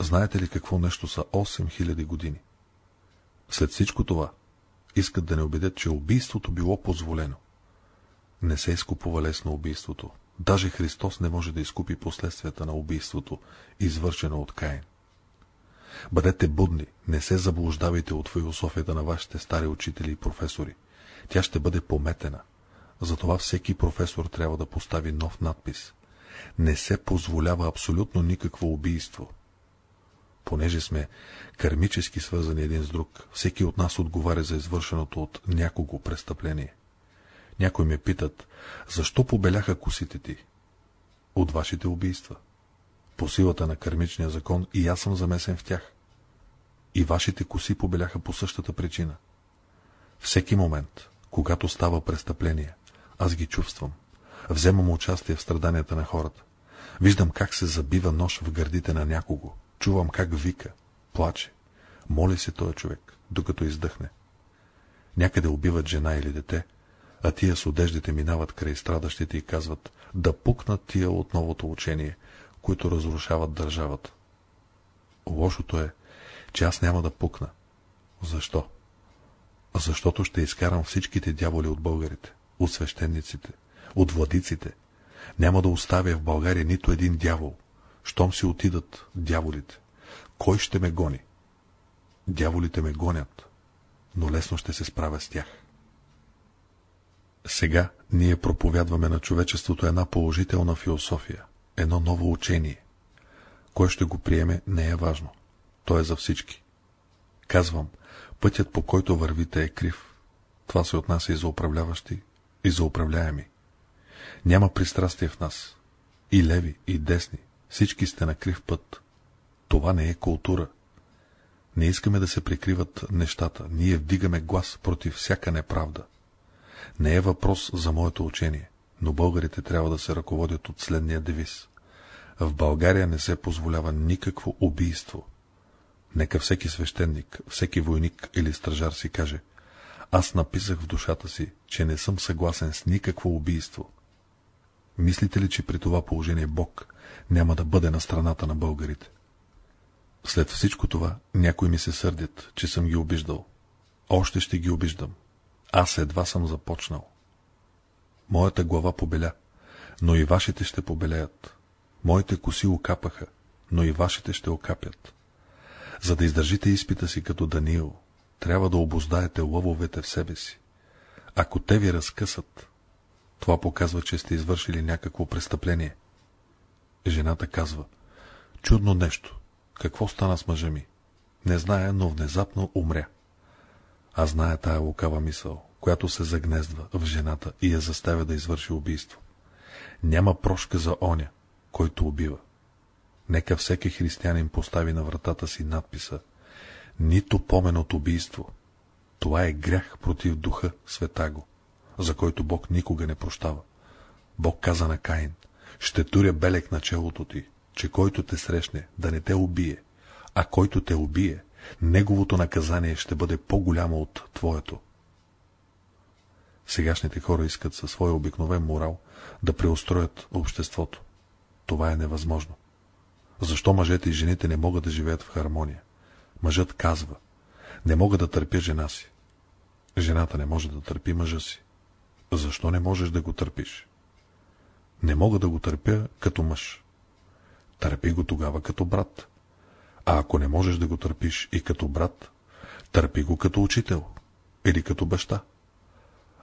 Знаете ли какво нещо са 8000 години? След всичко това, искат да не убедят, че убийството било позволено. Не се изкупува лесно убийството. Даже Христос не може да изкупи последствията на убийството, извършено от Каин. Бъдете будни, не се заблуждавайте от философията на вашите стари учители и професори. Тя ще бъде пометена. Затова всеки професор трябва да постави нов надпис. Не се позволява абсолютно никакво убийство. Понеже сме кармически свързани един с друг, всеки от нас отговаря за извършеното от някого престъпление. Някои ме питат, защо побеляха косите ти? От вашите убийства. По силата на кармичния закон и аз съм замесен в тях. И вашите коси побеляха по същата причина. Всеки момент, когато става престъпление, аз ги чувствам. Вземам участие в страданията на хората. Виждам как се забива нож в гърдите на някого. Чувам как вика, плаче. Моли се този човек, докато издъхне. Някъде убиват жена или дете, а тия с одеждите минават край страдащите и казват да пукнат тия от новото учение, които разрушават държавата. Лошото е, че аз няма да пукна. Защо? Защото ще изкарам всичките дяволи от българите, от свещениците, от владиците. Няма да оставя в България нито един дявол. Щом си отидат дяволите, кой ще ме гони? Дяволите ме гонят, но лесно ще се справя с тях. Сега ние проповядваме на човечеството една положителна философия, едно ново учение. Кой ще го приеме, не е важно. То е за всички. Казвам, пътят по който вървите е крив. Това се отнася и за управляващи, и за управляеми. Няма пристрастие в нас. И леви, и десни. Всички сте на крив път. Това не е култура. Не искаме да се прикриват нещата. Ние вдигаме глас против всяка неправда. Не е въпрос за моето учение, но българите трябва да се ръководят от следния девиз. В България не се позволява никакво убийство. Нека всеки свещеник, всеки войник или стражар си каже, аз написах в душата си, че не съм съгласен с никакво убийство. Мислите ли, че при това положение Бог няма да бъде на страната на българите? След всичко това, някои ми се сърдят, че съм ги обиждал. Още ще ги обиждам. Аз едва съм започнал. Моята глава побеля, но и вашите ще побелеят. Моите коси окапаха, но и вашите ще окапят. За да издържите изпита си като Даниил, трябва да обоздаете лъвовете в себе си. Ако те ви разкъсат, това показва, че сте извършили някакво престъпление. Жената казва, чудно нещо, какво стана с мъжа ми? Не зная, но внезапно умря. Аз зная тая лукава мисъл, която се загнездва в жената и я заставя да извърши убийство. Няма прошка за оня, който убива. Нека всеки християнин постави на вратата си надписа Нито помен от убийство. Това е грях против духа Светаго, за който Бог никога не прощава. Бог каза на Каин, ще туря белек на челото ти, че който те срещне, да не те убие, а който те убие, неговото наказание ще бъде по-голямо от твоето. Сегашните хора искат със своя обикновен морал да преустроят обществото. Това е невъзможно. Защо мъжете и жените не могат да живеят в хармония? Мъжът казва, не мога да търпя жена си. Жената не може да търпи мъжа си. Защо не можеш да го търпиш? Не мога да го търпя като мъж. Търпи го тогава като брат. А ако не можеш да го търпиш и като брат, търпи го като учител или като баща.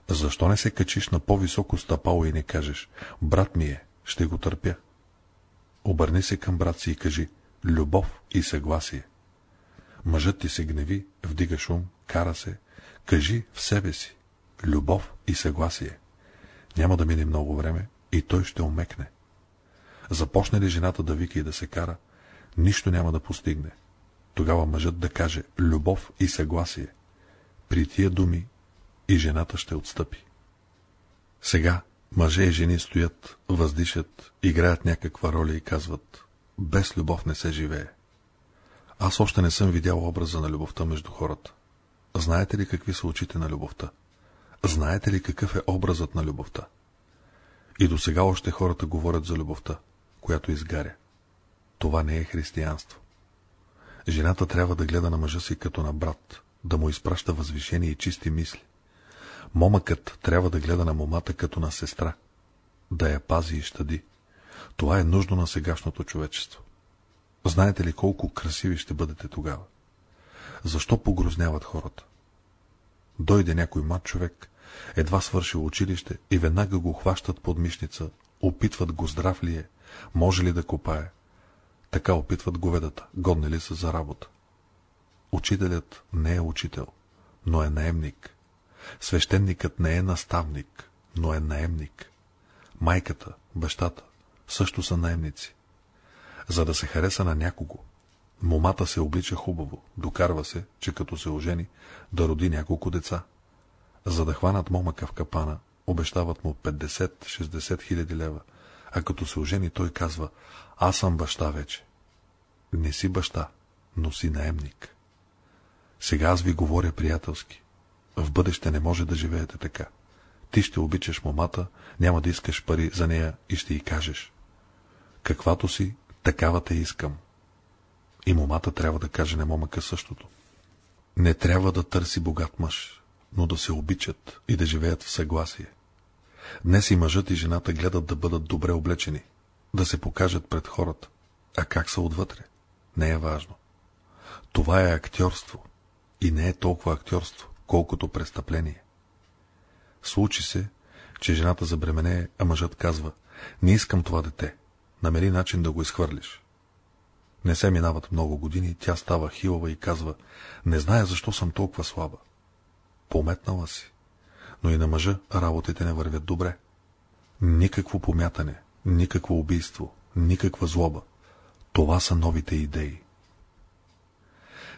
Защо не се качиш на по-високо стъпало и не кажеш, брат ми е, ще го търпя? Обърни се към брат си и кажи, любов и съгласие. Мъжът ти се гневи, вдига шум, кара се, кажи в себе си, любов и съгласие. Няма да мине много време и той ще омекне. Започне ли жената да вика и да се кара, нищо няма да постигне. Тогава мъжът да каже любов и съгласие. При тия думи и жената ще отстъпи. Сега мъже и жени стоят, въздишат, играят някаква роля и казват без любов не се живее. Аз още не съм видял образа на любовта между хората. Знаете ли какви са очите на любовта? Знаете ли какъв е образът на любовта? И до сега още хората говорят за любовта, която изгаря. Това не е християнство. Жената трябва да гледа на мъжа си като на брат, да му изпраща възвишени и чисти мисли. Момъкът трябва да гледа на момата като на сестра, да я пази и щади. Това е нужно на сегашното човечество. Знаете ли колко красиви ще бъдете тогава? Защо погрозняват хората? Дойде някой млад човек, едва свършил училище и веднага го хващат под мишница, опитват го здрав ли е, може ли да копае. Така опитват говедата, годни ли са за работа. Учителят не е учител, но е наемник. Свещеникът не е наставник, но е наемник. Майката, бащата също са наемници. За да се хареса на някого, момата се облича хубаво, докарва се, че като се ожени, да роди няколко деца. За да хванат момъка в капана, обещават му 50-60 хиляди лева, а като се ожени, той казва, аз съм баща вече. Не си баща, но си наемник. Сега аз ви говоря приятелски. В бъдеще не може да живеете така. Ти ще обичаш момата, няма да искаш пари за нея и ще й кажеш. Каквато си, такава те искам. И момата трябва да каже на момъка същото. Не трябва да търси богат мъж, но да се обичат и да живеят в съгласие. Днес и мъжът и жената гледат да бъдат добре облечени, да се покажат пред хората. А как са отвътре? Не е важно. Това е актьорство. И не е толкова актьорство, колкото престъпление. Случи се, че жената забременее, а мъжът казва, не искам това дете, намери начин да го изхвърлиш. Не се минават много години, тя става хилава и казва, не зная защо съм толкова слаба. Пометнала си, но и на мъжа работите не вървят добре. Никакво помятане, никакво убийство, никаква злоба. Това са новите идеи.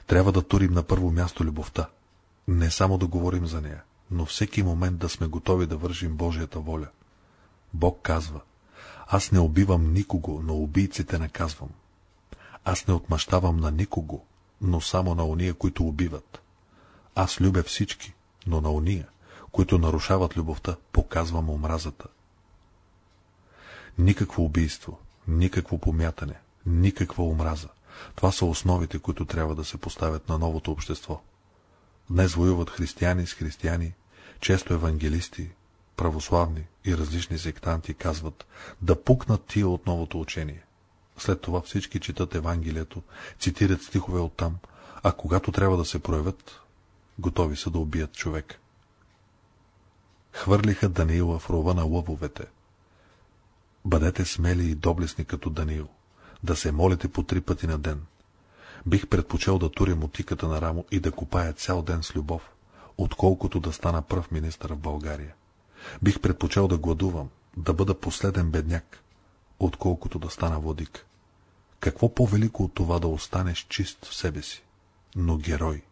Трябва да турим на първо място любовта. Не само да говорим за нея, но всеки момент да сме готови да вършим Божията воля. Бог казва, аз не убивам никого, но убийците наказвам. Аз не отмъщавам на никого, но само на ония, които убиват. Аз любя всички, но на ония, които нарушават любовта, показвам омразата. Никакво убийство, никакво помятане, никаква омраза. Това са основите, които трябва да се поставят на новото общество. Днес воюват християни с християни, често евангелисти, православни и различни сектанти казват да пукнат тия от новото учение. След това всички четат Евангелието, цитират стихове оттам, а когато трябва да се проявят, готови са да убият човек. Хвърлиха Даниила в рова на лъвовете. Бъдете смели и доблесни като Даниил, да се молите по три пъти на ден. Бих предпочел да туря мотиката на рамо и да копая цял ден с любов, отколкото да стана пръв министър в България. Бих предпочел да гладувам, да бъда последен бедняк, отколкото да стана водик. Какво по-велико от това да останеш чист в себе си, но герой?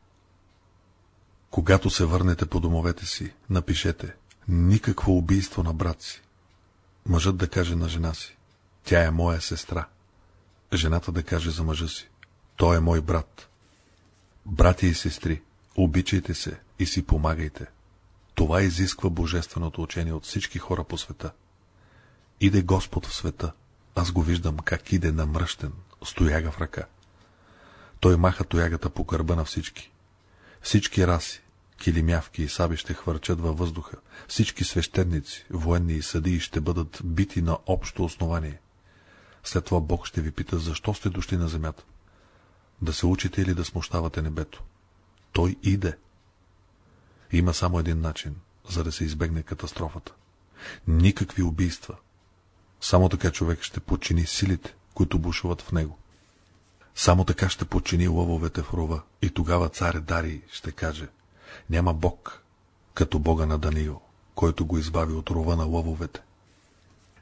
Когато се върнете по домовете си, напишете никакво убийство на брат си. Мъжът да каже на жена си, тя е моя сестра. Жената да каже за мъжа си, той е мой брат. Брати и сестри, обичайте се и си помагайте. Това изисква божественото учение от всички хора по света. Иде Господ в света. Аз го виждам как иде намръщен, стояга в ръка. Той маха тоягата по гърба на всички. Всички раси, килимявки и саби ще хвърчат във въздуха. Всички свещеници, военни и съдии ще бъдат бити на общо основание. След това Бог ще ви пита, защо сте дошли на земята. Да се учите или да смущавате небето. Той иде. Има само един начин, за да се избегне катастрофата. Никакви убийства. Само така човек ще подчини силите, които бушуват в него. Само така ще подчини лъвовете в рова и тогава царя Дарий ще каже няма Бог, като Бога на Даниил, който го избави от рова на лъвовете.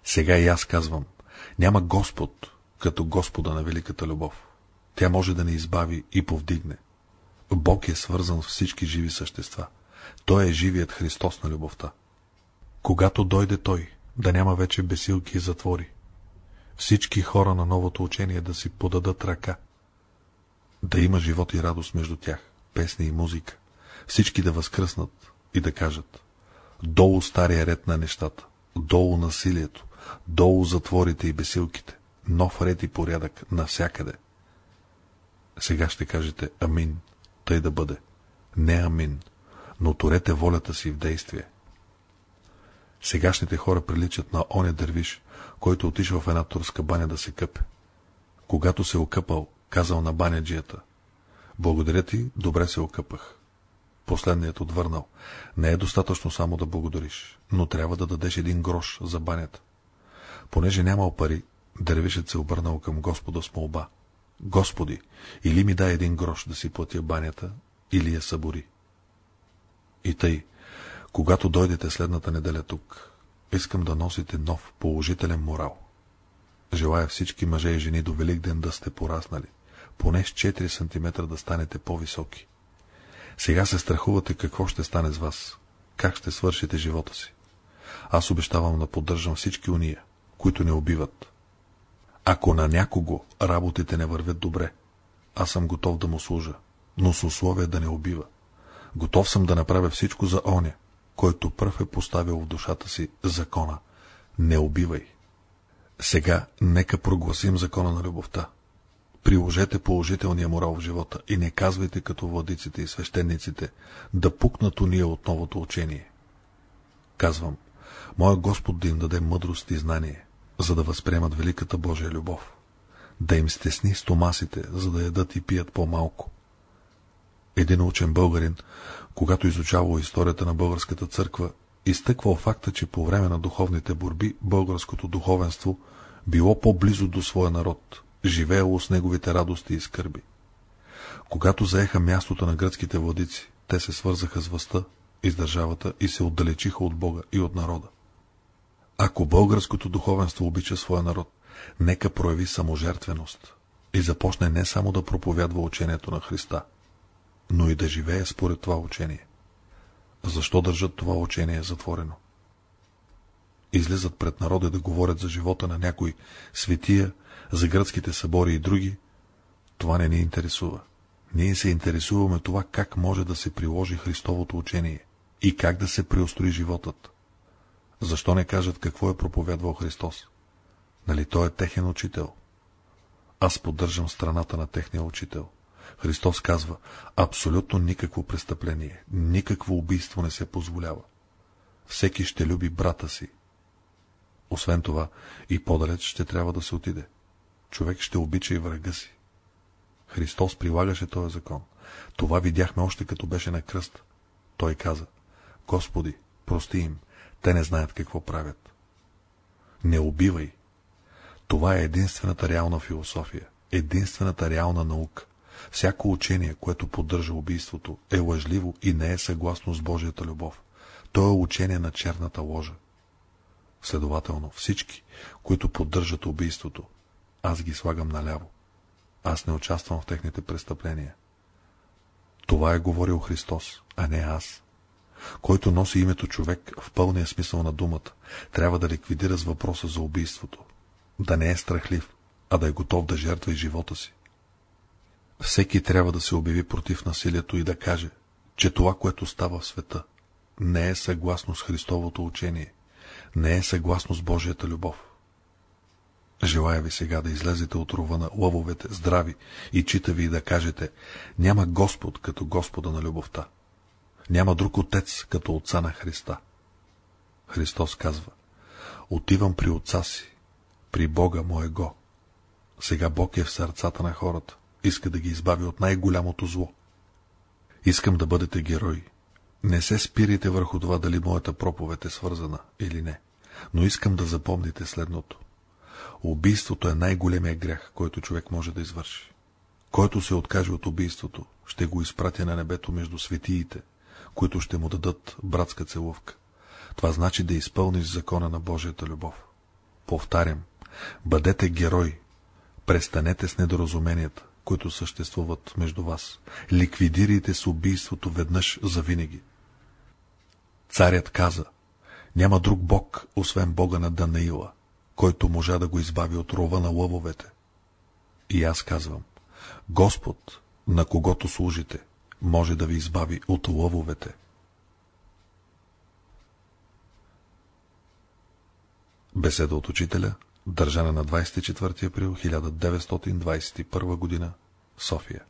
Сега и аз казвам, няма Господ, като Господа на великата любов. Тя може да ни избави и повдигне. Бог е свързан с всички живи същества. Той е живият Христос на любовта. Когато дойде Той, да няма вече бесилки и затвори, всички хора на новото учение да си подадат ръка, да има живот и радост между тях, песни и музика, всички да възкръснат и да кажат долу стария ред на нещата, долу насилието, долу затворите и бесилките, нов ред и порядък навсякъде. Сега ще кажете амин, тъй да бъде. Не амин, но турете волята си в действие. Сегашните хора приличат на оня дървиш, който отишъл в една турска баня да се къпе. Когато се окъпал, казал на баняджията. Благодаря ти, добре се окъпах. Последният отвърнал. Не е достатъчно само да благодариш, но трябва да дадеш един грош за банята. Понеже нямал пари, дървишът се обърнал към Господа с молба. Господи, или ми дай един грош да си платя банята, или я събори. И тъй, когато дойдете следната неделя тук, искам да носите нов, положителен морал. Желая всички мъже и жени до Велик ден да сте пораснали, поне с 4 см да станете по-високи. Сега се страхувате какво ще стане с вас, как ще свършите живота си. Аз обещавам да поддържам всички уния, които не убиват. Ако на някого работите не вървят добре, аз съм готов да му служа, но с условие да не убива. Готов съм да направя всичко за оня, който пръв е поставил в душата си закона. Не убивай. Сега нека прогласим закона на любовта. Приложете положителния морал в живота и не казвайте като владиците и свещениците да пукнат уния от новото учение. Казвам, моя Господ да им даде мъдрост и знание, за да възприемат великата Божия любов, да им стесни стомасите, за да ядат и пият по-малко. Един учен българин, когато изучавал историята на българската църква, изтъквал факта, че по време на духовните борби българското духовенство било по-близо до своя народ, живеело с неговите радости и скърби. Когато заеха мястото на гръцките владици, те се свързаха с властта и с държавата и се отдалечиха от Бога и от народа. Ако българското духовенство обича своя народ, нека прояви саможертвеност и започне не само да проповядва учението на Христа, но и да живее според това учение. Защо държат това учение затворено? Излизат пред народа да говорят за живота на някой светия, за гръцките събори и други, това не ни интересува. Ние се интересуваме това как може да се приложи Христовото учение и как да се преустрои животът. Защо не кажат какво е проповядвал Христос? Нали той е техен учител? Аз поддържам страната на техния учител. Христос казва, абсолютно никакво престъпление, никакво убийство не се позволява. Всеки ще люби брата си. Освен това, и по-далеч ще трябва да се отиде. Човек ще обича и врага си. Христос прилагаше този закон. Това видяхме още като беше на кръст. Той каза, Господи, прости им, те не знаят какво правят. Не убивай. Това е единствената реална философия, единствената реална наука. Всяко учение, което поддържа убийството, е лъжливо и не е съгласно с Божията любов. То е учение на черната ложа. Следователно, всички, които поддържат убийството, аз ги слагам наляво. Аз не участвам в техните престъпления. Това е говорил Христос, а не аз. Който носи името човек в пълния смисъл на думата, трябва да ликвидира с въпроса за убийството. Да не е страхлив, а да е готов да жертва и живота си. Всеки трябва да се обяви против насилието и да каже, че това, което става в света, не е съгласно с Христовото учение, не е съгласно с Божията любов. Желая ви сега да излезете от рова на лъвовете, здрави и читави и да кажете, няма Господ като Господа на любовта. Няма друг Отец като Отца на Христа. Христос казва, отивам при Отца си, при Бога моего. Сега Бог е в сърцата на хората, иска да ги избави от най-голямото зло. Искам да бъдете герои. Не се спирайте върху това дали моята проповед е свързана или не, но искам да запомните следното. Убийството е най-големия грях, който човек може да извърши. Който се откаже от убийството, ще го изпратя на небето между светиите, които ще му дадат братска целувка. Това значи да изпълниш закона на Божията любов. Повтарям, бъдете герой, престанете с недоразуменията, които съществуват между вас. Ликвидирайте с убийството веднъж за винаги. Царят каза, няма друг бог, освен бога на Данаила, който можа да го избави от рова на лъвовете. И аз казвам, Господ, на когото служите, може да ви избави от лъвовете. Беседа от учителя, държана на 24 април 1921 г. София